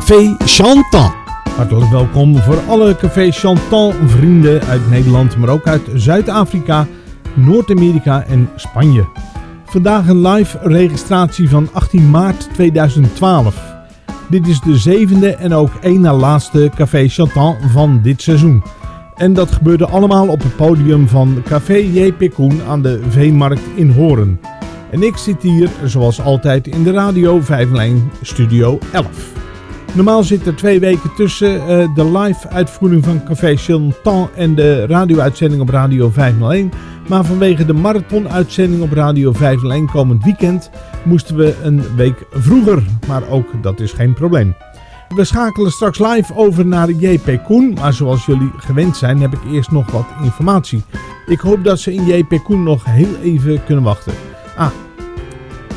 Café Chantal. Hartelijk welkom voor alle Café Chantal vrienden uit Nederland, maar ook uit Zuid-Afrika, Noord-Amerika en Spanje. Vandaag een live registratie van 18 maart 2012. Dit is de zevende en ook één na laatste Café Chantal van dit seizoen. En dat gebeurde allemaal op het podium van Café. Koen aan de Veemarkt in Horen. En ik zit hier, zoals altijd, in de Radio 501 Studio 11. Normaal zit er twee weken tussen eh, de live uitvoering van Café Chantal en de radio-uitzending op Radio 501. Maar vanwege de marathon-uitzending op Radio 501 komend weekend moesten we een week vroeger. Maar ook dat is geen probleem. We schakelen straks live over naar JP Koen, maar zoals jullie gewend zijn heb ik eerst nog wat informatie. Ik hoop dat ze in JP Koen nog heel even kunnen wachten. Ah,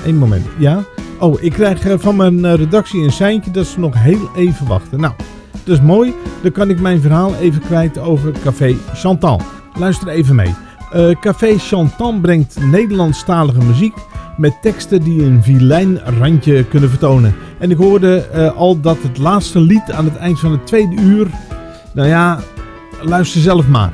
één moment, ja? Oh, ik krijg eh, van mijn eh, redactie een seintje dat ze nog heel even wachten. Nou, dat is mooi. Dan kan ik mijn verhaal even kwijt over Café Chantal. Luister even mee. Eh, Café Chantal brengt Nederlandstalige muziek met teksten die een vilijn randje kunnen vertonen. En ik hoorde al dat het laatste lied aan het eind van het tweede uur... Nou ja, luister zelf maar.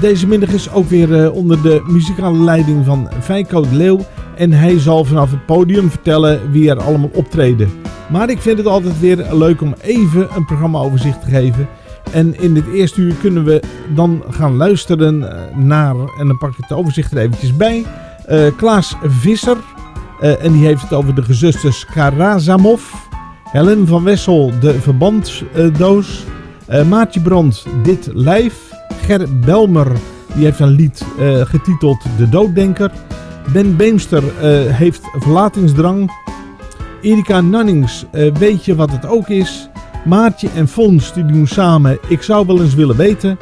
Deze middag is ook weer onder de muzikale leiding van Feiko de Leeuw. En hij zal vanaf het podium vertellen wie er allemaal optreden. Maar ik vind het altijd weer leuk om even een programmaoverzicht te geven. En in dit eerste uur kunnen we dan gaan luisteren eh, naar, en dan pak ik het overzicht er eventjes bij. eh, Klaas Visser, eh, en die heeft het over de gezusters Karazamov. Helen van Wessel, de verbanddoos. Eh Maartje Brandt, Dit Lijf. Ger Belmer, die heeft een lied getiteld De Dooddenker. Ben Beemster eh, heeft Verlatingsdrang. Erika Nannings, eh, Weet je wat het ook is? Maartje en Fons, die doen samen Ik zou wel eens willen weten.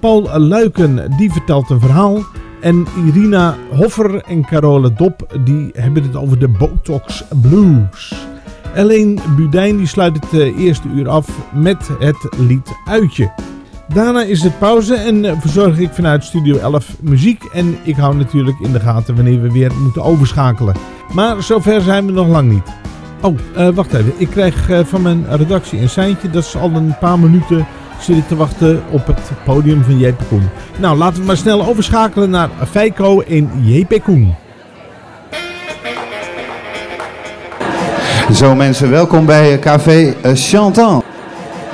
Paul Luiken, die vertelt een verhaal. En Irina Hoffer en Carole Dop, die hebben het over de Botox Blues. Alleen Budijn die sluit het eh, eerste uur af met het lied Uitje. Daarna is het pauze en eh, verzorg ik vanuit Studio 11 muziek. En ik hou natuurlijk in de gaten wanneer we weer moeten overschakelen. Maar zover zijn we nog lang niet. Oh, eh, wacht even. Ik krijg eh, van mijn redactie een seintje. Dat is al een paar minuten zit ik te wachten op het podium van JP Koen. Nou, laten we maar snel overschakelen naar Feiko in JP Koen. Zo mensen, welkom bij Café Chantal.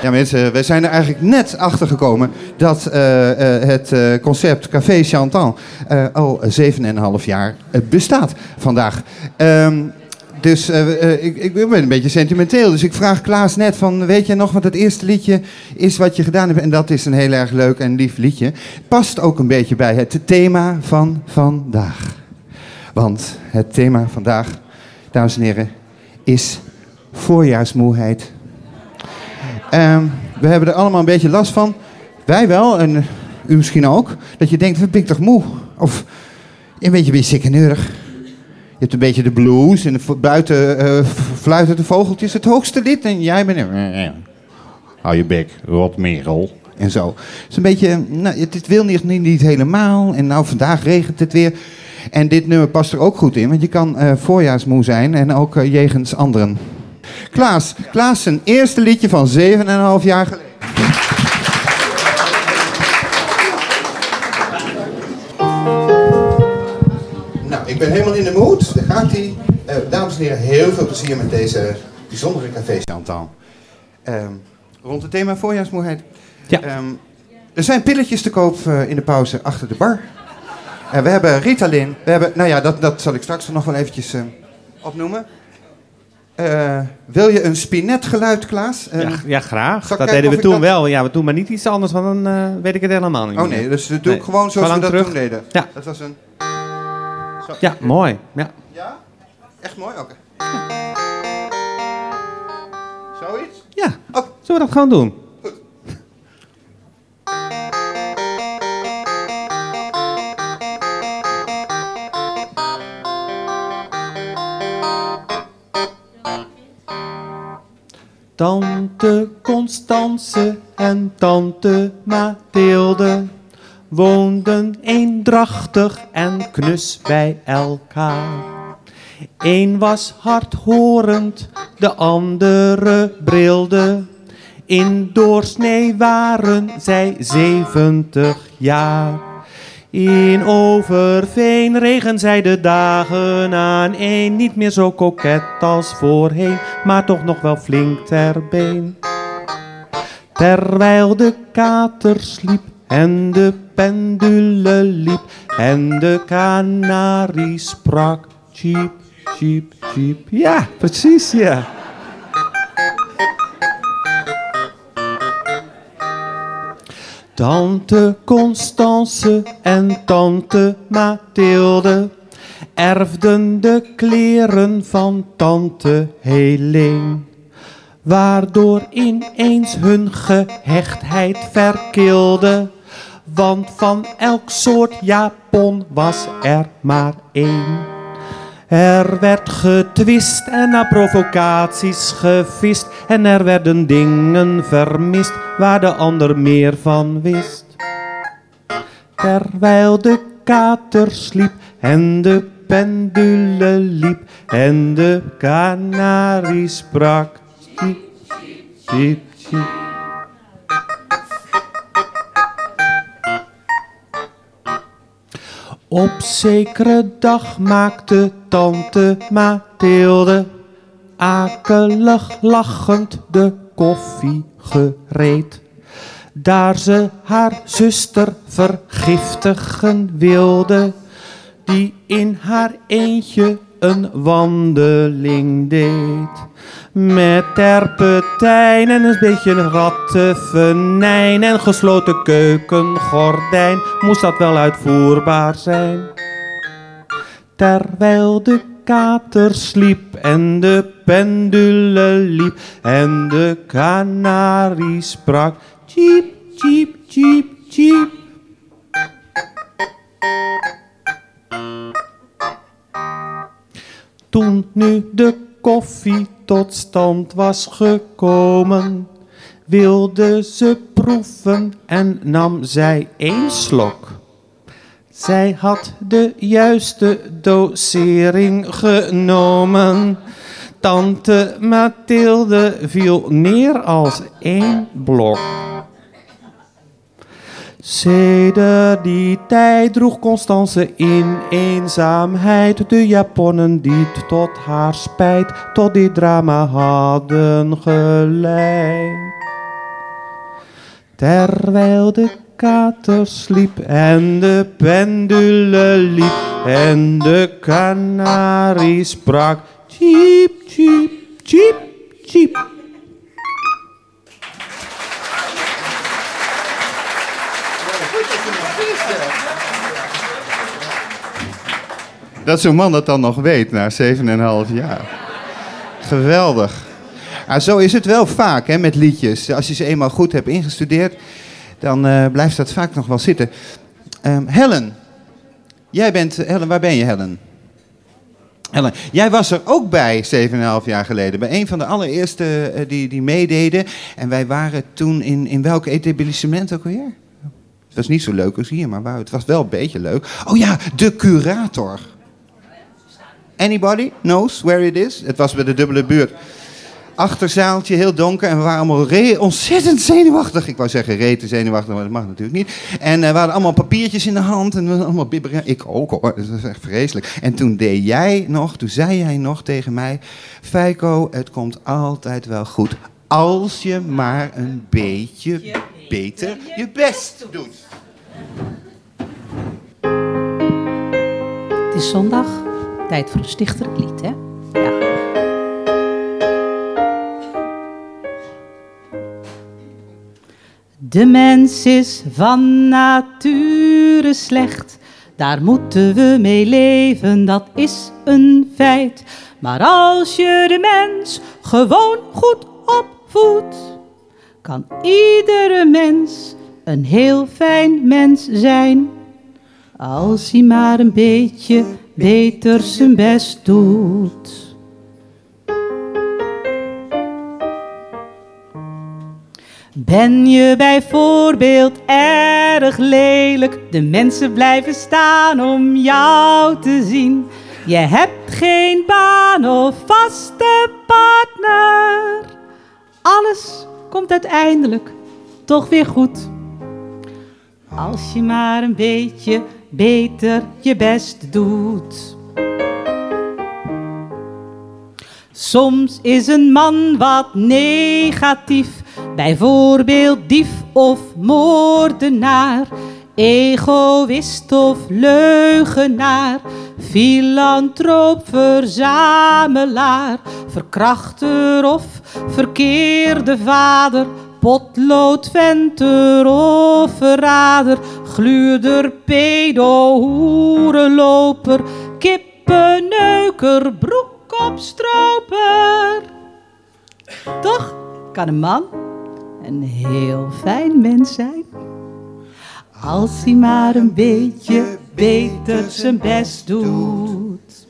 Ja mensen, we zijn er eigenlijk net achter gekomen dat eh, eh, het eh, concept Café Chantal eh, al 7,5 jaar bestaat vandaag. Ehm, dus ik, ik ben een beetje sentimenteel. Dus ik vraag Klaas net van, weet je nog wat het eerste liedje is wat je gedaan hebt? En dat is een heel erg leuk en lief liedje. Past ook een beetje bij het thema van vandaag. Want het thema vandaag, dames en heren, is voorjaarsmoeheid. Ehm, we hebben er allemaal een beetje last van. Wij wel, en u misschien ook. Dat je denkt, wat ben ik toch moe? Of een beetje weer sikkeneurig. Je hebt een beetje de blues en de buiten eh, fluiten de vogeltjes het hoogste lied. En jij bent... Hou je bek, rot merel. En zo. Het is een beetje, nou, het, wil niet, niet, helemaal. En nou, vandaag regent het weer. En dit nummer past er ook goed in, want je kan eh, voorjaarsmoe zijn en ook eh, jegens anderen. Klaas, Klaas zijn eerste liedje van 7,5 jaar geleden. Nou, ik ben helemaal in de mood. Daar gaat hij. Eh, dames en heren, heel veel plezier met deze bijzondere café Chantal. Ehm, rond het thema voorjaarsmoeheid. Ja. Ehm, er zijn pilletjes te koop eh, in de pauze achter de bar. Eh, we hebben Ritalin. We hebben, nou ja, dat, dat zal ik straks nog wel eventjes eh, opnoemen. Eh, wil je een spinetgeluid, Klaas? Ja, ja, graag. Dat deden we toen dat- wel. Ja, we doen maar niet iets anders, want dan eh, weet ik het helemaal niet Oh meer. nee, dus dat doe ik Nee. gewoon zoals we dat terug. toen deden. Ja. Dat was een... Ja, mooi. Ja. Ja? Echt mooi? Oké. Zoiets? ja, Oh. zullen we dat gewoon doen? Tante Constance en tante Mathilde woonden eendrachtig en knus bij elkaar. Eén was hardhorend, de andere brilde. In doorsnee waren zij zeventig jaar. In Overveen regen zij de dagen aan een. Niet meer zo koket als voorheen, maar toch nog wel flink ter been. Terwijl de kater sliep en de pendule liep en de kanarie sprak. Cheep, cheep, cheep. Ja, precies, ja. Tante Constance en tante Mathilde erfden de kleren van tante Helene, waardoor ineens hun gehechtheid verkilde. Want van elk soort japon was er maar één. Er werd getwist en na provocaties gevist. En er werden dingen vermist waar de ander meer van wist. Terwijl de kater sliep en de pendule liep en de kanarie sprak. Op zekere dag maakte tante Mathilde akelig lachend de koffie gereed. Daar ze haar zuster vergiftigen wilde, die in haar eentje een wandeling deed. Met terpentijn en een beetje rattenvenijn en gesloten keukengordijn moest dat wel uitvoerbaar zijn. Terwijl de kater sliep en de pendule liep en de kanarie sprak. Cheep, cheep, cheep, cheep. Toen nu de koffie tot stand was gekomen, wilde ze proeven en nam zij één slok. Zij had de juiste dosering genomen. Tante Mathilde viel neer als één blok. Sedert die tijd droeg Constance in eenzaamheid de japonnen die tot haar spijt tot dit drama hadden geleid. Terwijl de kater sliep en de pendule liep en de kanarie sprak. Cheep, cheep, cheep, cheep. Dat zo'n man dat dan nog weet na 7,5 jaar. Geweldig. Ah, zo is het wel vaak hè, met liedjes. Als je ze eenmaal goed hebt ingestudeerd, dan eh, blijft dat vaak nog wel zitten. Ehm, Helen, jij bent. Helen, waar ben je, Helen? Helen, jij was er ook bij 7,5 jaar geleden. Bij een van de allereerste eh, die, die meededen. En wij waren toen in, in welk etablissement ook alweer? Het was niet zo leuk als hier, maar het was wel een beetje leuk. Oh ja, de curator. Anybody knows where it is? Het was bij de dubbele buurt. Achterzaaltje, heel donker. En we waren allemaal re- ontzettend zenuwachtig. Ik wou zeggen rete zenuwachtig, maar dat mag natuurlijk niet. En eh, we hadden allemaal papiertjes in de hand. En we hadden allemaal bibberen. Ik ook hoor, dat is echt vreselijk. En toen deed jij nog, toen zei jij nog tegen mij... Feiko, het komt altijd wel goed. Als je maar een beetje beter je best doet. Het is zondag, Tijd voor een stichtelijk lied, hè? Ja. De mens is van nature slecht. Daar moeten we mee leven, dat is een feit. Maar als je de mens gewoon goed opvoedt, kan iedere mens een heel fijn mens zijn. Als hij maar een beetje beter zijn best doet. Ben je bijvoorbeeld erg lelijk, de mensen blijven staan om jou te zien. Je hebt geen baan of vaste partner. Alles komt uiteindelijk toch weer goed. Als je maar een beetje beter je best doet. Soms is een man wat negatief, bijvoorbeeld dief of moordenaar, egoïst of leugenaar, filantroop, verzamelaar, verkrachter of verkeerde vader, potloodventer of verrader, gluurder, pedo, hoerenloper, kippenneuker, broekopstroper. Toch kan een man een heel fijn mens zijn. Als hij maar een beetje beter zijn best doet.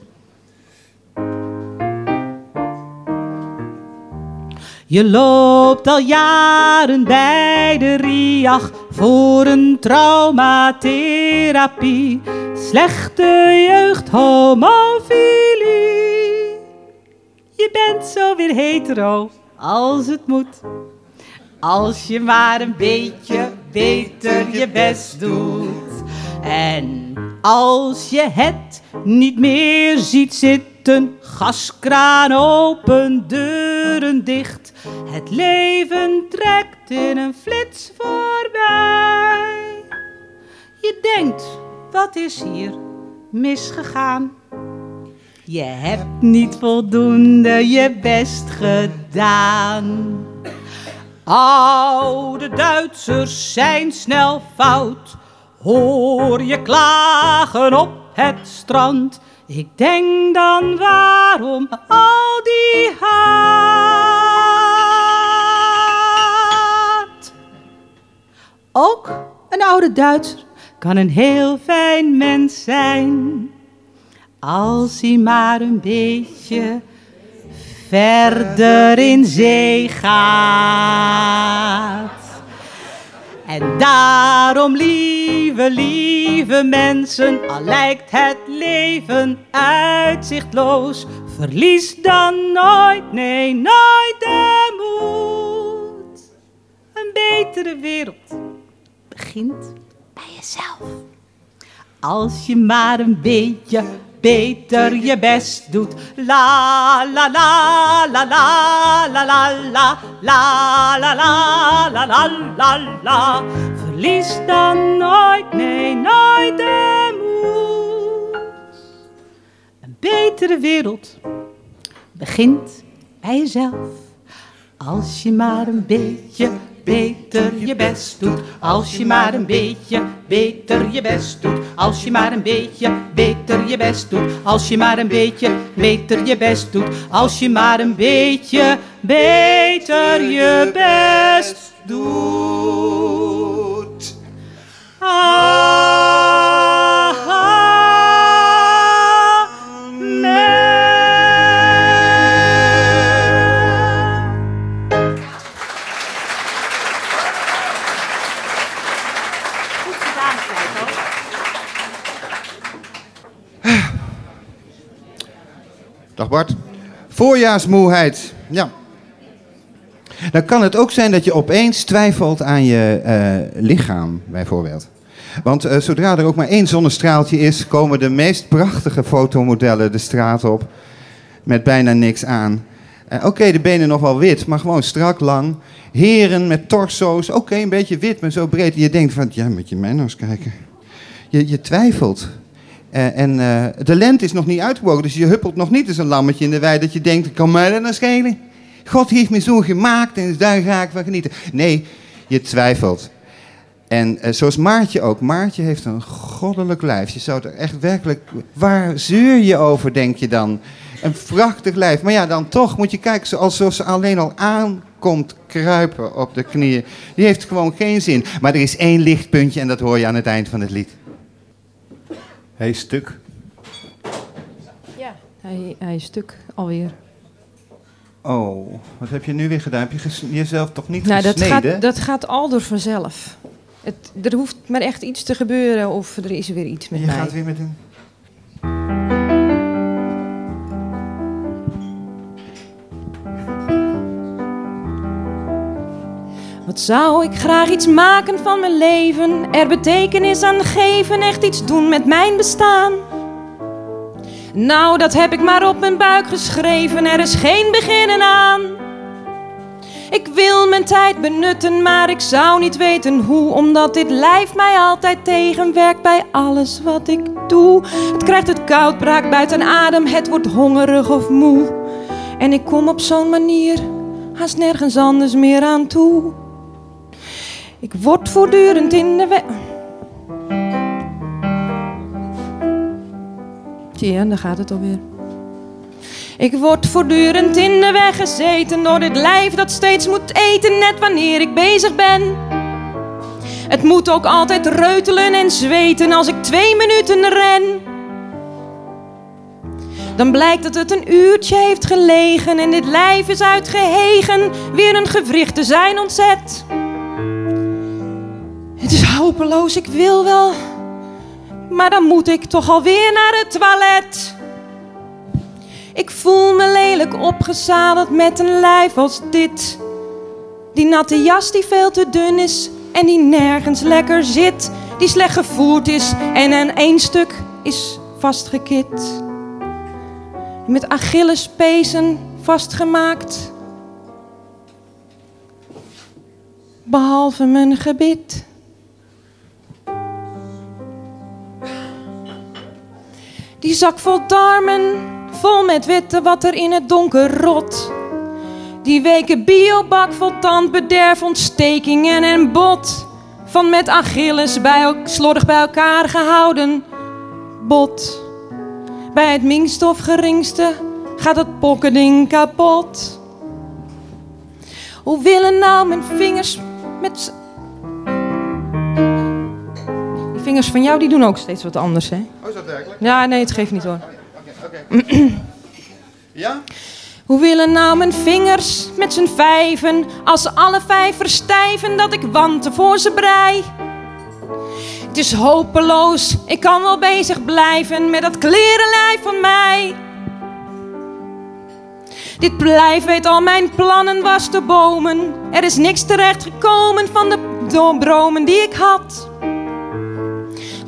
Je loopt al jaren bij de RIAG voor een traumatherapie. Slechte jeugd, homofilie. Je bent zo weer hetero als het moet. Als je maar een beetje beter je best doet. En als je het niet meer ziet zitten, gaskraan open, deuren dicht. Het leven trekt in een flits voorbij. Je denkt, wat is hier misgegaan? Je hebt niet voldoende je best gedaan. Oude Duitsers zijn snel fout. Hoor je klagen op het strand. Ik denk dan waarom al die haat. Ook een oude Duitser kan een heel fijn mens zijn. Als hij maar een beetje verder in zee gaat. En daarom, lieve, lieve mensen, al lijkt het leven uitzichtloos, verlies dan nooit, nee, nooit de moed. Een betere wereld begint bij jezelf. Als je maar een beetje beter je best doet. La la la la la la la la la la la la la la. Verlies dan nooit, nee, nooit de moed. Een betere wereld begint bij jezelf. Als je maar een beetje beter je best doet. Als je maar een beetje beter je best doet. Als je maar een beetje beter je best doet. Als je maar een beetje beter je best doet. Als je maar een beetje beter je best doet. Amen. Dag Bart. Voorjaarsmoeheid. Ja. Dan kan het ook zijn dat je opeens twijfelt aan je eh, lichaam, bijvoorbeeld. Want eh, zodra er ook maar één zonnestraaltje is, komen de meest prachtige fotomodellen de straat op. Met bijna niks aan. Eh, oké, de benen nog wel wit, maar gewoon strak lang. Heren met torso's, oké, een beetje wit, maar zo breed. En je denkt van, ja, moet je mij nou eens kijken. Je, je twijfelt. Eh, en eh, de lente is nog niet uitgebroken, dus je huppelt nog niet als een lammetje in de wei dat je denkt, kan mij dat nou schelen? God heeft me zo gemaakt en dus daar ga ik van genieten. Nee, Je twijfelt. En eh, zoals Maartje ook. Maartje heeft een goddelijk lijf. Je zou er echt werkelijk... Waar zeur je over, denk je dan? Een prachtig lijf. Maar ja, dan toch moet je kijken zoals ze alleen al aankomt kruipen op de knieën. Die heeft gewoon geen zin. Maar er is één lichtpuntje en dat hoor je aan het eind van het lied. Hij is stuk. Ja, hij, hij is stuk alweer. Oh, wat heb je nu weer gedaan? Heb je ges- jezelf toch niet Nou, dat gesneden? gaat, dat gaat al door vanzelf. Het, er hoeft maar echt iets te gebeuren of er is weer iets met je mij. gaat weer met een... Wat zou ik graag iets maken van mijn leven? Er betekenis aan geven, echt iets doen met mijn bestaan. Nou, dat heb ik maar op mijn buik geschreven, er is geen beginnen aan. Ik wil mijn tijd benutten, maar ik zou niet weten hoe, omdat dit lijf mij altijd tegenwerkt bij alles wat ik doe. Het krijgt het koud, braakt buiten adem, het wordt hongerig of moe. En ik kom op zo'n manier haast nergens anders meer aan toe. Ik word voortdurend in de weg. Zie je, daar gaat het alweer. Ik word voortdurend in de weg gezeten door dit lijf dat steeds moet eten, net wanneer ik bezig ben. Het moet ook altijd reutelen en zweten als ik twee minuten ren. Dan blijkt dat het een uurtje heeft gelegen en dit lijf is uitgehegen, weer een gewricht te zijn ontzet. Het is hopeloos, ik wil wel, maar dan moet ik toch alweer naar het toilet. Ik voel me lelijk opgezadeld met een lijf als dit. Die natte jas die veel te dun is en die nergens lekker zit. Die slecht gevoerd is en aan één stuk is vastgekit. Met Achillespezen vastgemaakt. Behalve mijn gebit. Die zak vol darmen, vol met witte wat er in het donker rot. Die weken biobak vol tandbederf, ontstekingen en bot. Van met Achilles bij, slordig bij elkaar gehouden bot. Bij het minste of geringste gaat het pokkerding kapot. Hoe willen nou mijn vingers met... vingers van jou die doen ook steeds wat anders, hè? Oh, is dat werkelijk? Ja, nee, het geeft niet hoor. Ja? Hoe willen nou mijn vingers met z'n vijven, als ze alle vijf verstijven, dat ik wanten voor ze brei? Het is hopeloos, ik kan wel bezig blijven met dat klerenlijf van mij. Dit blijf weet al mijn plannen was te bomen. Er is niks terecht gekomen van de dromen die ik had.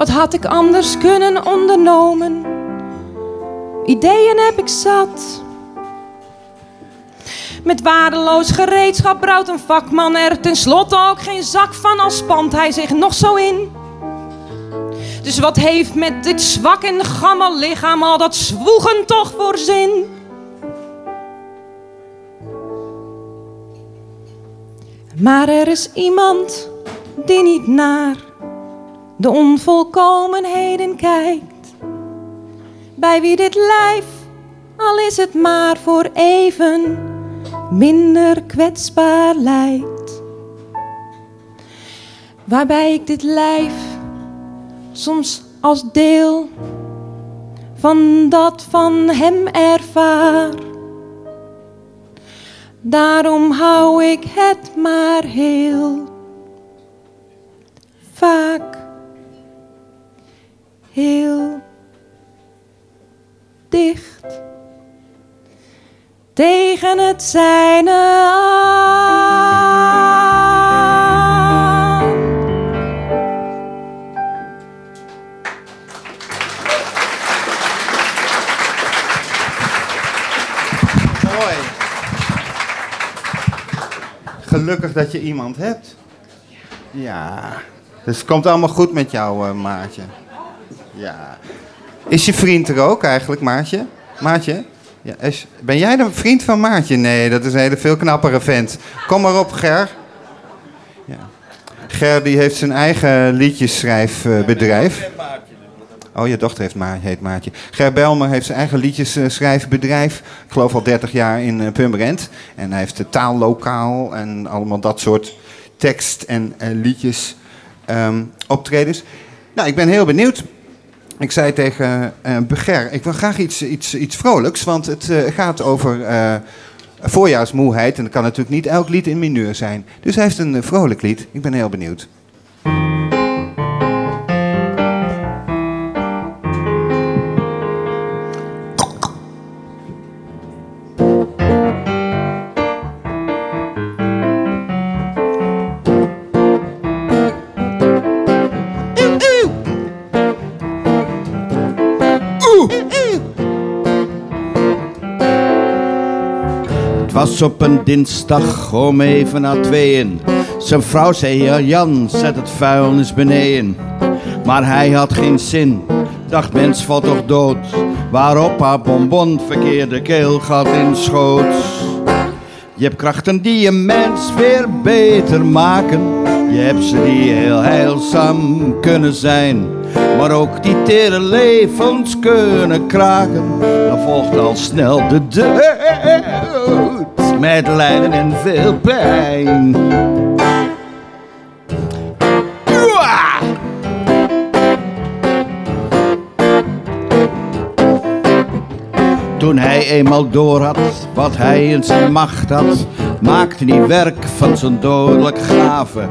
Wat had ik anders kunnen ondernomen? Ideeën heb ik zat. Met waardeloos gereedschap brouwt een vakman er tenslotte ook geen zak van, al spant hij zich nog zo in. Dus wat heeft met dit zwak en gammel lichaam al dat zwoegen toch voor zin? Maar er is iemand die niet naar de onvolkomenheden kijkt. Bij wie dit lijf, al is het maar voor even, minder kwetsbaar lijkt. Waarbij ik dit lijf soms als deel van dat van hem ervaar. Daarom hou ik het maar heel vaak, heel dicht tegen het zijne aan. Mooi. Gelukkig dat je iemand hebt. Ja. Dus het komt allemaal goed met jou, eh, Maatje. Ja. Is je vriend er ook eigenlijk, Maatje? Maatje? Ja, is, ben jij de vriend van Maatje? Nee, dat is een hele veel knappere vent. Kom maar op, Ger. Ja. Ger die heeft zijn eigen liedjesschrijfbedrijf. Oh, je dochter heeft Ma heet Maartje. Ger Belmer heeft zijn eigen liedjesschrijfbedrijf. Ik geloof al 30 jaar in uh, Purmerend. En hij heeft de taallokaal en allemaal dat soort tekst- en uh, liedjes optredens. Nou, ik ben heel benieuwd. Ik zei tegen uh, Beger, ik wil graag iets, iets, iets vrolijks, want het uh, gaat over uh, voorjaarsmoeheid. En dat kan natuurlijk niet elk lied in mineur zijn. Dus hij heeft een vrolijk lied. Ik ben heel benieuwd. Op een dinsdag om even na tweeën. Zijn vrouw zei, ja Jan, zet het vuilnis beneden. Maar hij had geen zin, dacht mens valt toch dood. Waarop haar bonbon verkeerde keelgat in schoot. Je hebt krachten die je mens weer beter maken. Je hebt ze die heel heilzaam kunnen zijn. Maar ook die tere levens kunnen kraken. Dan volgt al snel de dood met lijden en veel pijn. Toen hij eenmaal doorhad wat hij in zijn macht had, maakte hij werk van zijn dodelijk gave.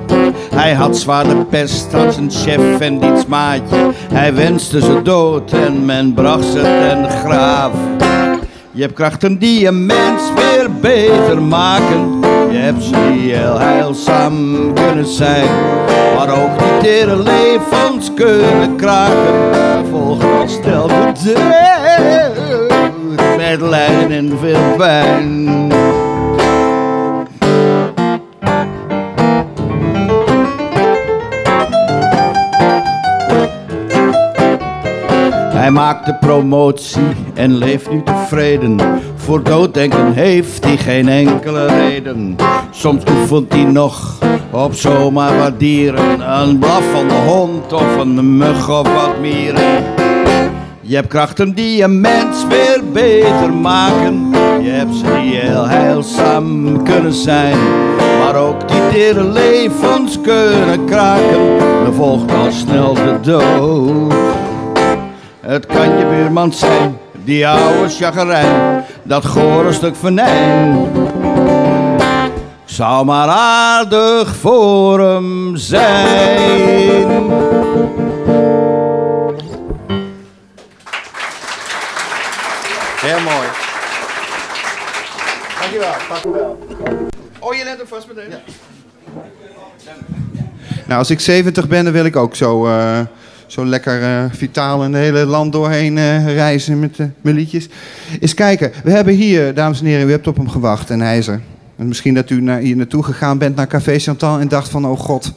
Hij had zwaar de pest, had zijn chef en diens maatje. Hij wenste ze dood en men bracht ze ten graaf. Je hebt krachten die een mens beter maken. Je hebt ze die heel heilzaam kunnen zijn. Maar ook die tere levens kunnen kraken. Volgt al stel de dood. Met lijden en veel pijn. Hij maakte promotie en leeft nu tevreden. Voor dooddenken heeft hij geen enkele reden. Soms oefent hij nog op zomaar wat dieren. Een blaffende hond of een mug of wat mieren. Je hebt krachten die een mens weer beter maken. Je hebt ze die heel heilzaam kunnen zijn. Maar ook die tere levens kunnen kraken. Dan volgt al snel de dood. Het kan je buurman zijn, die oude chagrijn, dat gore stuk venijn. Zou maar aardig voor hem zijn. Heel mooi. Dankjewel, dankjewel. Oh, je let er vast meteen? Ja. Nou, als ik 70 ben, dan wil ik ook zo... Uh, zo lekker uh, vitaal een hele land doorheen uh, reizen met uh, mijn liedjes. Eens kijken. We hebben hier, dames en heren, u hebt op hem gewacht en hij is er. En misschien dat u hier naartoe gegaan bent naar Café Chantal en dacht van, oh god,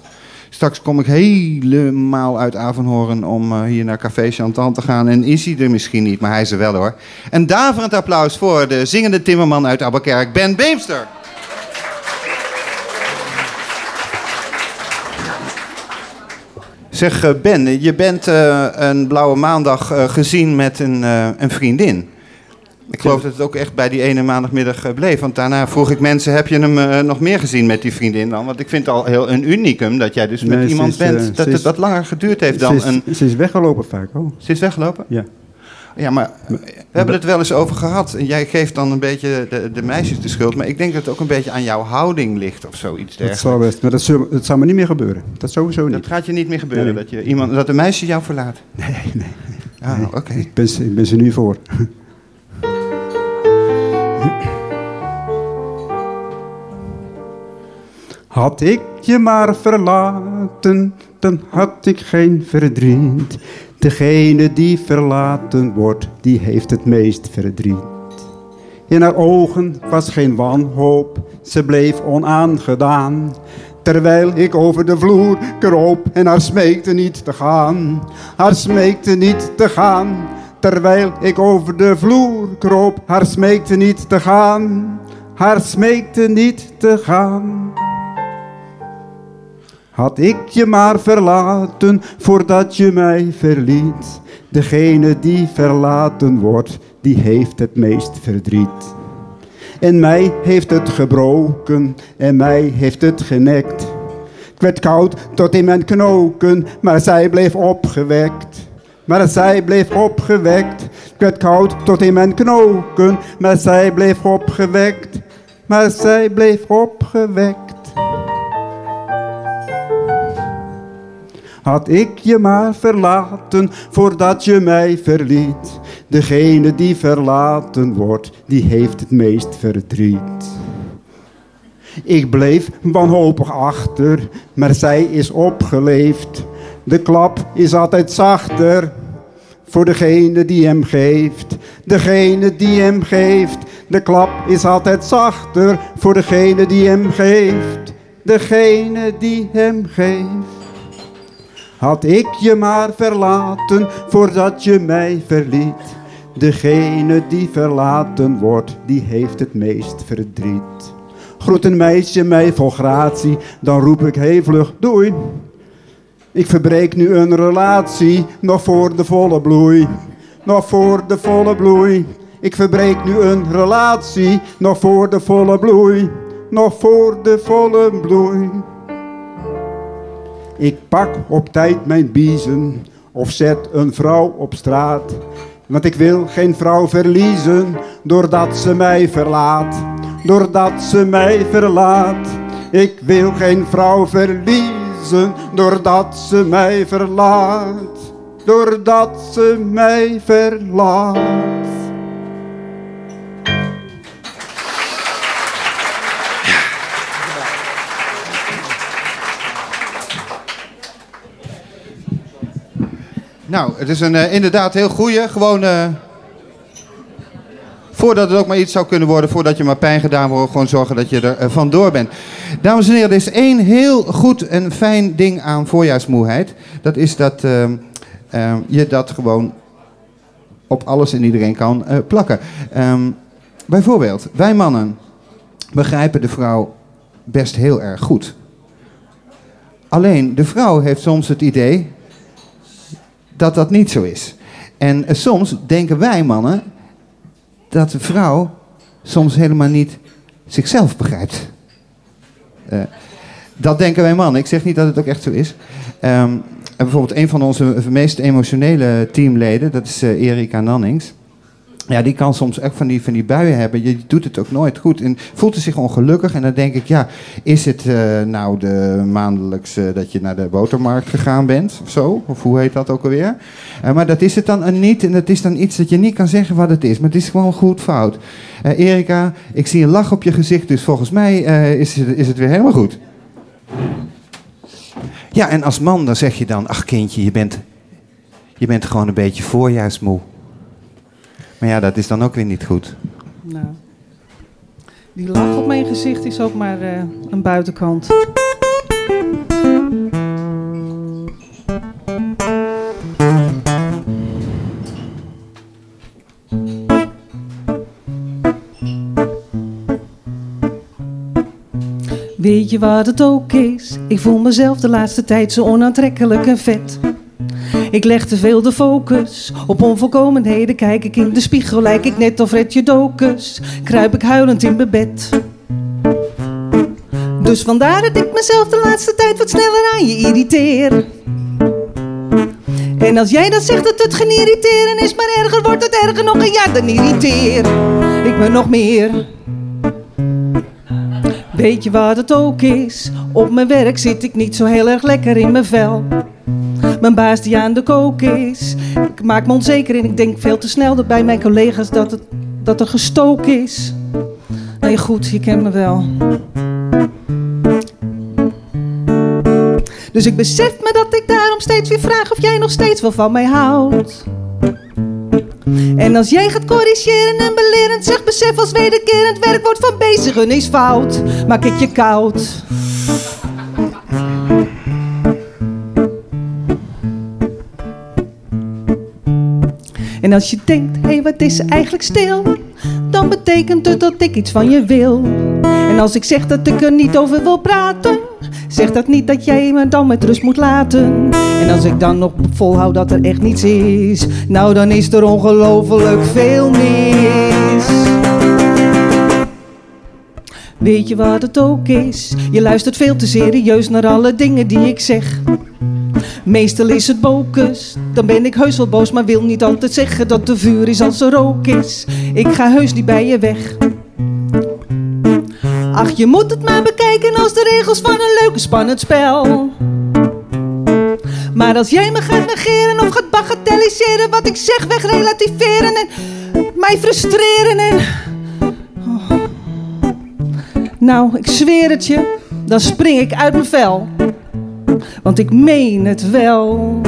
straks kom ik helemaal uit Avanhoorn om hier naar Café Chantal te gaan. En is hij er misschien niet, maar hij is er wel hoor. En daverend applaus voor de zingende timmerman uit Abelkerk, Ben Beemster. Zeg uh, Ben, je bent uh, een blauwe maandag uh, gezien met een, een, vriendin. Ik geloof dat het ook echt bij die ene maandagmiddag bleef. Want daarna vroeg ik mensen, heb je hem nog meer gezien met die vriendin dan? Want ik vind het al heel een unicum dat jij dus met iemand is, bent. dat is, het wat langer geduurd heeft dan ze is, een... Ze is weggelopen vaak, oh. Ze is weggelopen? Ja. Ja, maar we hebben het wel eens over gehad. En jij geeft dan een beetje de, de meisjes de schuld. Maar ik denk dat het ook een beetje aan jouw houding ligt of zoiets Dat zal best, maar dat, zal me niet meer gebeuren. Dat sowieso niet. Dat gaat je niet meer gebeuren, Nee. dat, je iemand, dat een meisje jou verlaat? Nee, nee. Ah, nee. oké. Ik, ben, ik ben ze nu voor. Had ik je maar verlaten, dan had ik geen verdriet. Degene die verlaten wordt, die heeft het meest verdriet. In haar ogen was geen wanhoop, ze bleef onaangedaan. Terwijl ik over de vloer kroop en haar smeekte niet te gaan. Haar smeekte niet te gaan. Terwijl ik over de vloer kroop, haar smeekte niet te gaan. Haar smeekte niet te gaan. Had ik je maar verlaten voordat je mij verliet. Degene die verlaten wordt, die heeft het meest verdriet. En mij heeft het gebroken en mij heeft het genekt. Ik werd koud tot in mijn knoken, maar zij bleef opgewekt. Maar zij bleef opgewekt. Ik werd koud tot in mijn knoken, maar zij bleef opgewekt. Maar zij bleef opgewekt. Had ik je maar verlaten voordat je mij verliet. Degene die verlaten wordt, die heeft het meest verdriet. Ik bleef wanhopig achter, maar zij is opgeleefd. De klap is altijd zachter voor degene die hem geeft. Degene die hem geeft. De klap is altijd zachter voor degene die hem geeft. Degene die hem geeft. Had ik je maar verlaten voordat je mij verliet. Degene die verlaten wordt, die heeft het meest verdriet. Groet een meisje mij vol gratie, dan roep ik vlug doei. Ik verbreek nu een relatie, nog voor de volle bloei. Nog voor de volle bloei. Ik verbreek nu een relatie, nog voor de volle bloei. Nog voor de volle bloei. Ik pak op tijd mijn biezen of zet een vrouw op straat. Want ik wil geen vrouw verliezen doordat ze mij verlaat. Doordat ze mij verlaat. Ik wil geen vrouw verliezen doordat ze mij verlaat. Doordat ze mij verlaat. Nou, het is een, eh, inderdaad heel goeie. Gewoon eh, voordat het ook maar iets zou kunnen worden, voordat je maar pijn gedaan wordt, gewoon zorgen dat je er eh, vandoor bent. Dames en heren, er is één heel goed en fijn ding aan voorjaarsmoeheid. Dat is dat je dat gewoon op alles en iedereen kan plakken. Ehm, bijvoorbeeld, wij mannen begrijpen de vrouw best heel erg goed. Alleen de vrouw heeft soms het idee dat dat niet zo is. En eh, soms denken wij mannen dat de vrouw soms helemaal niet zichzelf begrijpt. Eh, dat denken wij mannen. Ik zeg niet dat het ook echt zo is. Ehm, en bijvoorbeeld een van onze meest emotionele teamleden, dat is eh, Erika Nannings. Ja, die kan soms echt van die, van die buien hebben. Je doet het ook nooit goed. En voelt zich ongelukkig. En dan denk ik, ja, is het eh, nou de maandelijkse dat je naar de botermarkt gegaan bent? Of zo? Of hoe heet dat ook alweer? Eh, maar dat is het dan niet. En dat is dan iets dat je niet kan zeggen wat het is. Maar het is gewoon goed fout. Eh Erika, ik zie een lach op je gezicht. Dus volgens mij eh, is, is het weer helemaal goed. Ja, en als man dan zeg je dan, ach kindje, je bent, je bent gewoon een beetje voorjaarsmoe. Maar ja, dat is dan ook weer niet goed. Nou, die lach op mijn gezicht is ook maar eh, een buitenkant. Weet je wat het ook is? Ik voel mezelf de laatste tijd zo onaantrekkelijk en vet. Ik leg te veel de focus op onvolkomenheden. Kijk ik in de spiegel, lijk ik net of Redje Dokus. Kruip ik huilend in mijn bed. Dus vandaar dat ik mezelf de laatste tijd wat sneller aan je irriteer. En als jij dat zegt dat het geen irriteren is, maar erger wordt het erger nog een jaar, dan irriteer ik me nog meer. Weet je wat het ook is? Op mijn werk zit ik niet zo heel erg lekker in mijn vel. Mijn baas die aan de kook is. Ik maak me onzeker en ik denk veel te snel dat bij mijn collega's dat, het, dat er gestoken is. Nee, goed, je kent me wel. Dus ik besef me dat ik daarom steeds weer vraag of jij nog steeds wel van mij houdt. En als jij gaat corrigeren en belerend zegt, besef als wederkerend werkwoord van bezigen is fout. Maak ik je koud. En als je denkt, hé hey, wat is eigenlijk stil? Dan betekent het dat ik iets van je wil. En als ik zeg dat ik er niet over wil praten, Zeg dat niet dat jij me dan met rust moet laten. En als ik dan nog volhoud dat er echt niets is, nou dan is er ongelooflijk veel mis. Weet je wat het ook is? Je luistert veel te serieus naar alle dingen die ik zeg. Meestal is het bokus, dan ben ik heus wel boos, maar wil niet altijd zeggen dat de vuur is als er rook is. Ik ga heus niet bij je weg. Ach, je moet het maar bekijken als de regels van een leuke spannend spel. Maar als jij me gaat negeren of gaat bagatelliseren wat ik zeg, wegrelativeren en mij frustreren en... Oh. Nou, ik zweer het je, dan spring ik uit mijn vel. Want ik meen het wel.